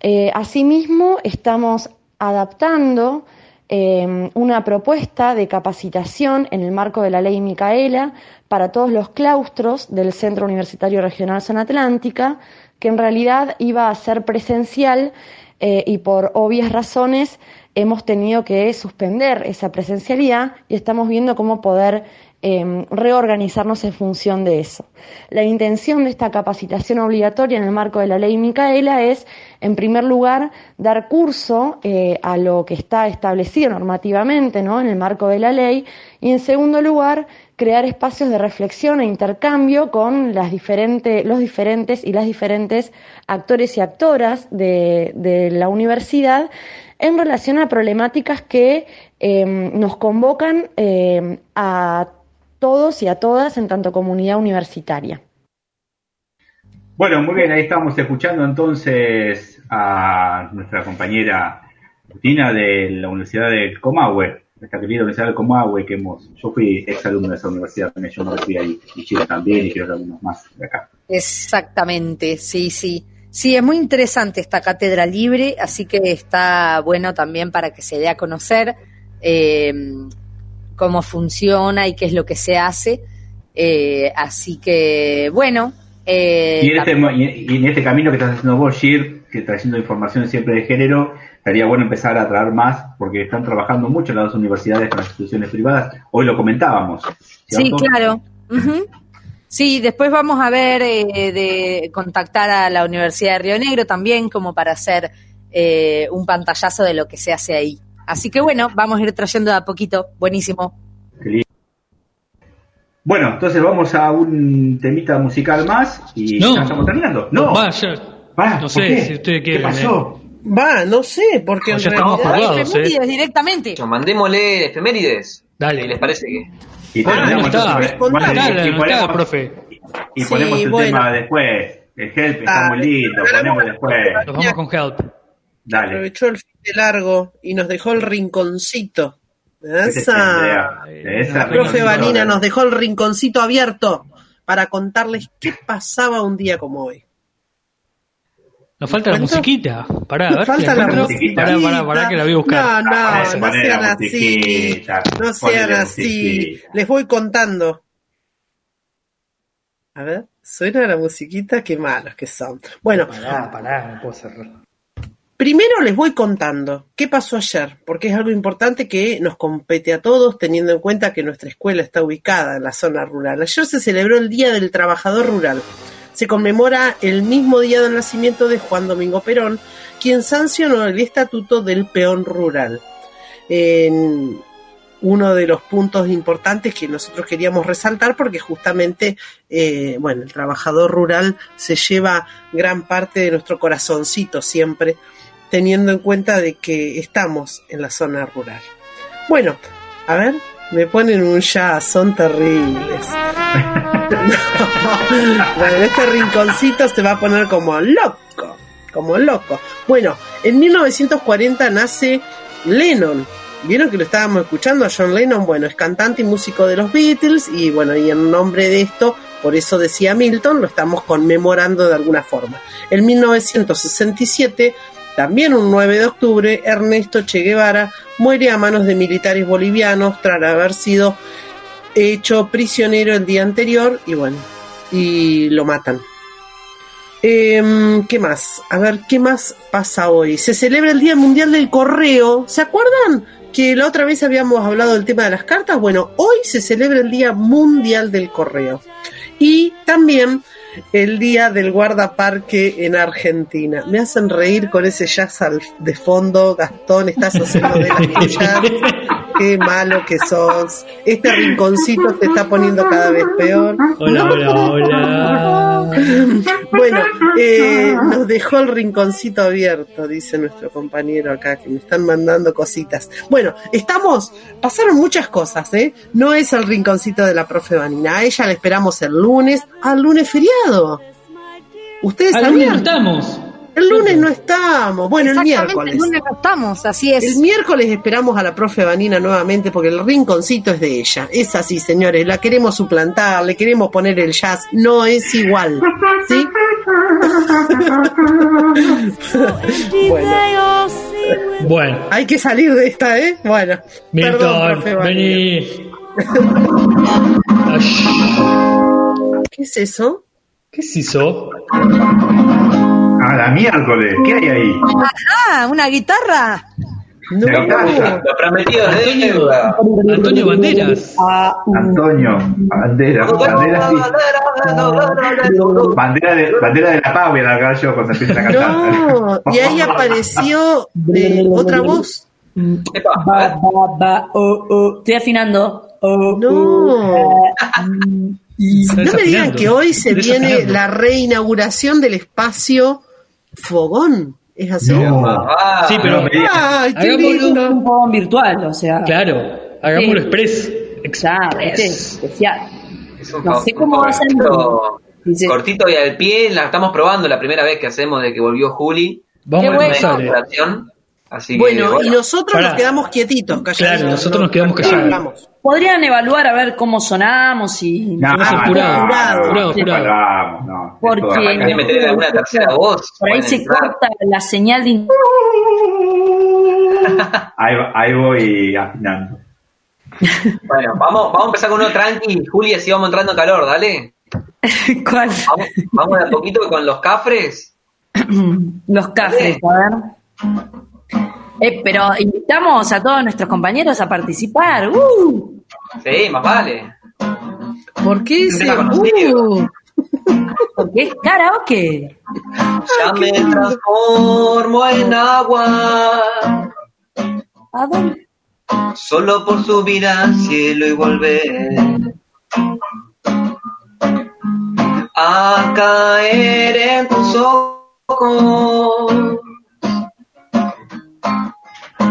Eh, asimismo, estamos adaptando eh, una propuesta de capacitación en el marco de la ley Micaela para todos los claustros del Centro Universitario Regional Zona Atlántica, que en realidad iba a ser presencial eh, y por obvias razones hemos tenido que suspender esa presencialidad y estamos viendo cómo poder eh, reorganizarnos en función de eso. La intención de esta capacitación obligatoria en el marco de la ley Micaela es, en primer lugar, dar curso eh, a lo que está establecido normativamente ¿no? en el marco de la ley y, en segundo lugar, crear espacios de reflexión e intercambio con los diferentes y las diferentes actores y actoras de, la universidad en relación a problemáticas que eh, nos convocan eh, a todos y a todas en tanto comunidad universitaria. Bueno, muy bien, ahí estamos escuchando entonces a nuestra compañera Tina de la Universidad del Comahue, esta querida Universidad del Comahue que hemos, yo fui ex alumno de esa universidad, yo no fui ahí, y Chile también, y creo que algunos más de acá. Exactamente, sí, sí. Sí, es muy interesante esta cátedra libre, así que está bueno también para que se dé a conocer eh, cómo funciona y qué es lo que se hace. Eh, así que, bueno. Eh, y, en este, y, en este, camino que estás haciendo vos, Shir, que está haciendo información siempre de género, estaría bueno empezar a traer más, porque están trabajando mucho las dos universidades con las instituciones privadas. Hoy lo comentábamos. Sí, claro. Uh -huh. Sí, después vamos a ver eh, de contactar a la Universidad de Río Negro también como para hacer eh, un pantallazo de lo que se hace ahí. Así que bueno, vamos a ir trayendo de a poquito. Buenísimo. Bueno, entonces vamos a un temita musical más y no. ya estamos terminando. No, Va, ya- Va, no ¿por sé qué? si ustedes quieren. ¿Qué pasó? Va, no sé, porque No, en ya estamos realidad- pagados, ¿eh? Efemérides directamente. Yo, mandémosle efemérides. Dale. ¿Qué les parece que? Y ponemos, no está. está, y- ponemos- profe. Y Sí, ponemos el bueno. tema después. El help está Ah, muy lindo, ponemos después. Nos vamos con Help. Dale. aprovechó el fin de largo y nos dejó el rinconcito. Esa. La profe. Vanina nos dejó el rinconcito abierto para contarles qué pasaba un día como hoy. Nos falta la musiquita. Pará, a ver. Falta si la encuentro. musiquita. Pará, pará, pará, que la voy a buscar. No, no, Ah, no sean así. No sean así. Les voy contando. A ver, suena la musiquita, qué malos que son. Bueno, Pará, pará, no puedo cerrar. Primero les voy contando qué pasó ayer, porque es algo importante que nos compete a todos, teniendo en cuenta que nuestra escuela está ubicada en la zona rural. Ayer se celebró el Día del Trabajador Rural. Se conmemora el mismo día del nacimiento de Juan Domingo Perón, quien sancionó el estatuto del peón rural. En uno de los puntos importantes que nosotros queríamos resaltar, porque justamente, eh, bueno, el trabajador rural se lleva gran parte de nuestro corazoncito siempre teniendo en cuenta de que estamos en la zona rural. Bueno, a ver, me ponen un ya, son terribles. bueno, este rinconcito se va a poner como loco, como loco. Bueno, en 1940 nace Lennon. ¿Vieron que lo estábamos escuchando a John Lennon? Bueno, es cantante y músico de los Beatles y bueno, y en nombre de esto, por eso decía Milton, lo estamos conmemorando de alguna forma. En 1967 también un 9 de octubre, Ernesto Che Guevara muere a manos de militares bolivianos tras haber sido hecho prisionero el día anterior y bueno, y lo matan. Em, ¿Qué más? A ver, ¿qué más pasa hoy? Se celebra el Día Mundial del Correo. ¿Se acuerdan que la otra vez habíamos hablado del tema de las cartas? Bueno, hoy se celebra el Día Mundial del Correo. Y también el Día del Guardaparque en Argentina. Me hacen reír con ese jazz al- de fondo. Gastón, estás haciendo de las tuyas. Qué malo que sos. Este rinconcito te está poniendo cada vez peor. Hola, hola, hola. Bueno, eh, nos dejó el rinconcito abierto, dice nuestro compañero acá, que me están mandando cositas. Bueno, estamos, pasaron muchas cosas, ¿eh? No es el rinconcito de la profe Vanina, a ella la esperamos el lunes, al lunes feriado. ¿Ustedes Al lunes sabían? no estamos. El lunes no estamos, bueno, el miércoles. El lunes no estamos, así es. El miércoles esperamos a la profe Vanina nuevamente porque el rinconcito es de ella. Es así, señores. La queremos suplantar, le queremos poner el jazz. No es igual. ¿Sí? bueno. Bueno. Hay que salir de esta, ¿eh? Bueno. Perdón, profe Milton, Vanina. vení. ¿Qué es eso? ¿Qué se hizo? A la miércoles, ¿qué hay ahí? Ah, una guitarra. No. Los prometidos de deuda. Antonio Banderas. Antonio, bandera, bandera sí. Bandera de, bandera de la paz voy a largar yo cuando empiece la cantar. No, y ahí apareció eh, otra voz. Ba, ba, ba, oh, oh. Estoy afinando. Oh, No. No me digan que hoy se viene la reinauguración del espacio Fogón. ¿Es así? Ah, Sí, pero Ay, qué hagámoslo- lindo. Un fogón virtual, o sea. Claro, hagámoslo Sí. express. Este es especial. Es un No sé cómo va a cortito, Dice- cortito y al pie, la estamos probando la primera vez que hacemos de que volvió Juli. Vamos Qué a ver bueno. Que, Bueno, y nosotros Pará. nos quedamos quietitos, calladitos. Claro, nosotros ¿no? nos quedamos callados. hablamos. Podrían evaluar a ver cómo sonamos y. No, no, jurados, no, jurados, no. Porque- meter alguna tercera voz. Por ahí se entrar. corta la señal de. Ahí, ahí voy afinando. Bueno, vamos, vamos a empezar con uno tranqui, Juli, así vamos entrando en calor, dale. ¿Cuál? Vamos, vamos de a poquito con los cafres. Los cafés, a ver. Eh, pero invitamos a todos nuestros compañeros a participar. ¡Uh! Sí, más vale. ¿Por qué ese? Uh, Porque es karaoke. Ya me transformo en agua, ¿A dónde? solo por subir al cielo y volver. A caer en tus ojos.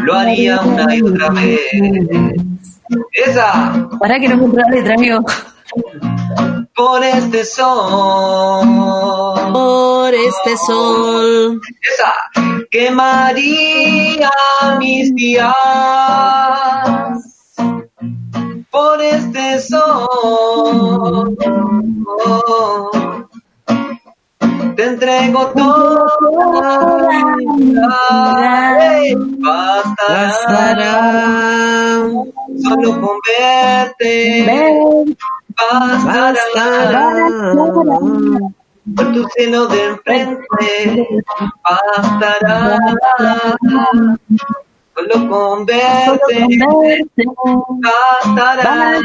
Lo haría una y otra vez. Esa, Para que no la letra, amigo. por este sol. por este sol. Esa quemaría mis días por este sol. Te entrego toda mi bastará. Solo con verte. Bastará. Por tu cielo de enfrente. Bastará. Solo con verte. Bastará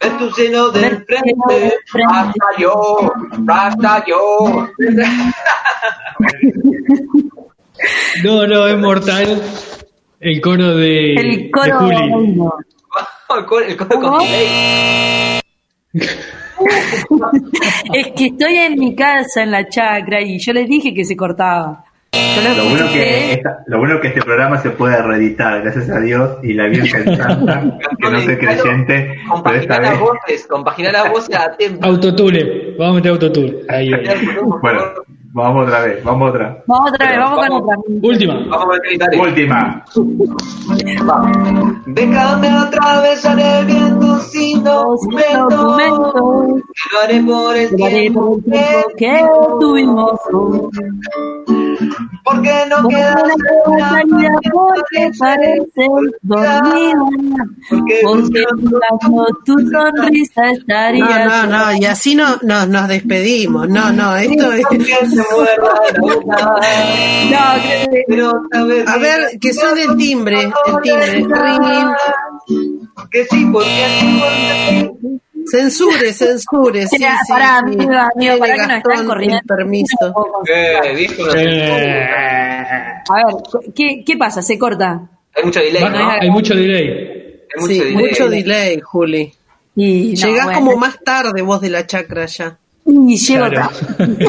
Ver tu cielo de Ver tu enfrente. cielo de enfrente. Basta yo, basta yo. No, no, es mortal. El coro de, El de coro. Juli. no. El coro, el coro con. Es que estoy en mi casa, en la chacra, y yo les dije que se cortaba. Lo bueno, que esta- lo bueno que este programa se puede reeditar, gracias a Dios, y la Virgen Santa, que no soy creyente, pero Compaginar esta las vez, voces, compaginar las voces a tiempo. Autotune. Vamos a meter autotune. Ahí, ahí. bueno, vamos otra vez, vamos otra. Vamos otra vez, vamos con otra. Última. Vamos a ver criterio. Última. Déjame atravesar el viento sin documento. Que lo haré por el tiempo que tuvimos. Porque no Porque queda no salida, porque pareces dormida, porque buscando tu sonrisa estaría. No, no, no, y así no, no, nos despedimos. No, no, esto es. A ver, que soy del timbre, el timbre. Que sí, porque así Censure, censure, sí, sí, pará, sí. amigo, amigo, pará que nos están corriendo. permiso. Eh, dijo sé. A ver, ¿qué, qué pasa? ¿Se corta? Hay mucho delay. Hay mucho delay. Hay mucho Sí, delay. mucho delay, Juli. Y, no, Llegás bueno. como más tarde vos de la chacra ya. Y llego Claro. tarde.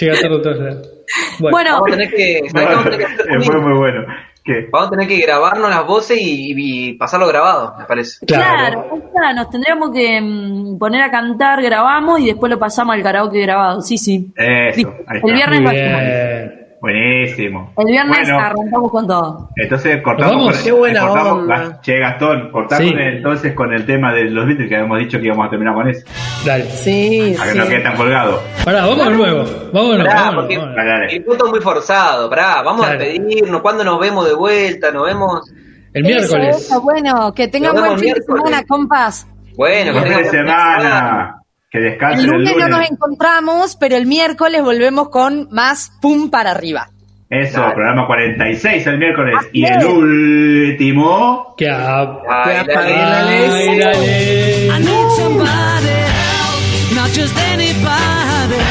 Llega tarde otra vez. Bueno, Vamos a tener que, ¿sabes qué vamos a tener que hacer Fue muy bueno. ¿Qué? Vamos a tener que grabarnos las voces y, y pasarlo grabado, me parece. Claro, o sea, nos tendríamos que mm, poner a cantar, grabamos y después lo pasamos al karaoke grabado. Sí, sí. Eso, ahí El viernes Buenísimo. El viernes Bueno, arrancamos con todo. entonces cortamos con Qué buena cortamos- onda. Che, Gastón, cortamos Sí. entonces con el tema de los Beatles que habíamos dicho que íbamos a terminar con eso. Dale. Sí, A que sí. no quede tan colgado. Pará, vamos de nuevo. Vámonos, Pará, vámonos, porque el punto es muy forzado, pará, vamos Claro. a despedirnos, ¿cuándo nos vemos de vuelta? Nos vemos, El miércoles. Eso, eso, bueno, que tengan buen fin de semana, compas. bueno, que Buen fin de tengamos- semana. Que descansen El el lunes lunes. no nos encontramos, pero el miércoles volvemos con más pum para arriba. Eso, Dale. programa 46 el miércoles. Y Así el es. último. Que a- Ay, Que apague la dale. luz. Ay, dale. I need somebody help, not just anybody.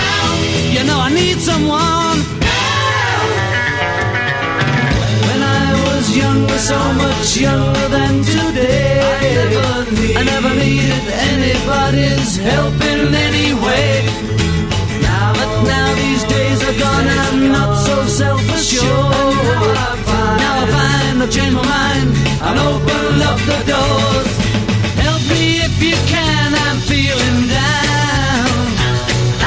You know I need someone. When I was younger, so much younger than today, I never, needed anybody's help in any way. Now, but now these days are gone, I'm not so self-assured. Now I find I've changed my mind and opened up the doors. Help me if you can, I'm feeling down.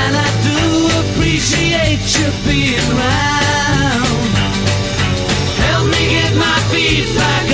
And I do appreciate you being round. Help me get my feet back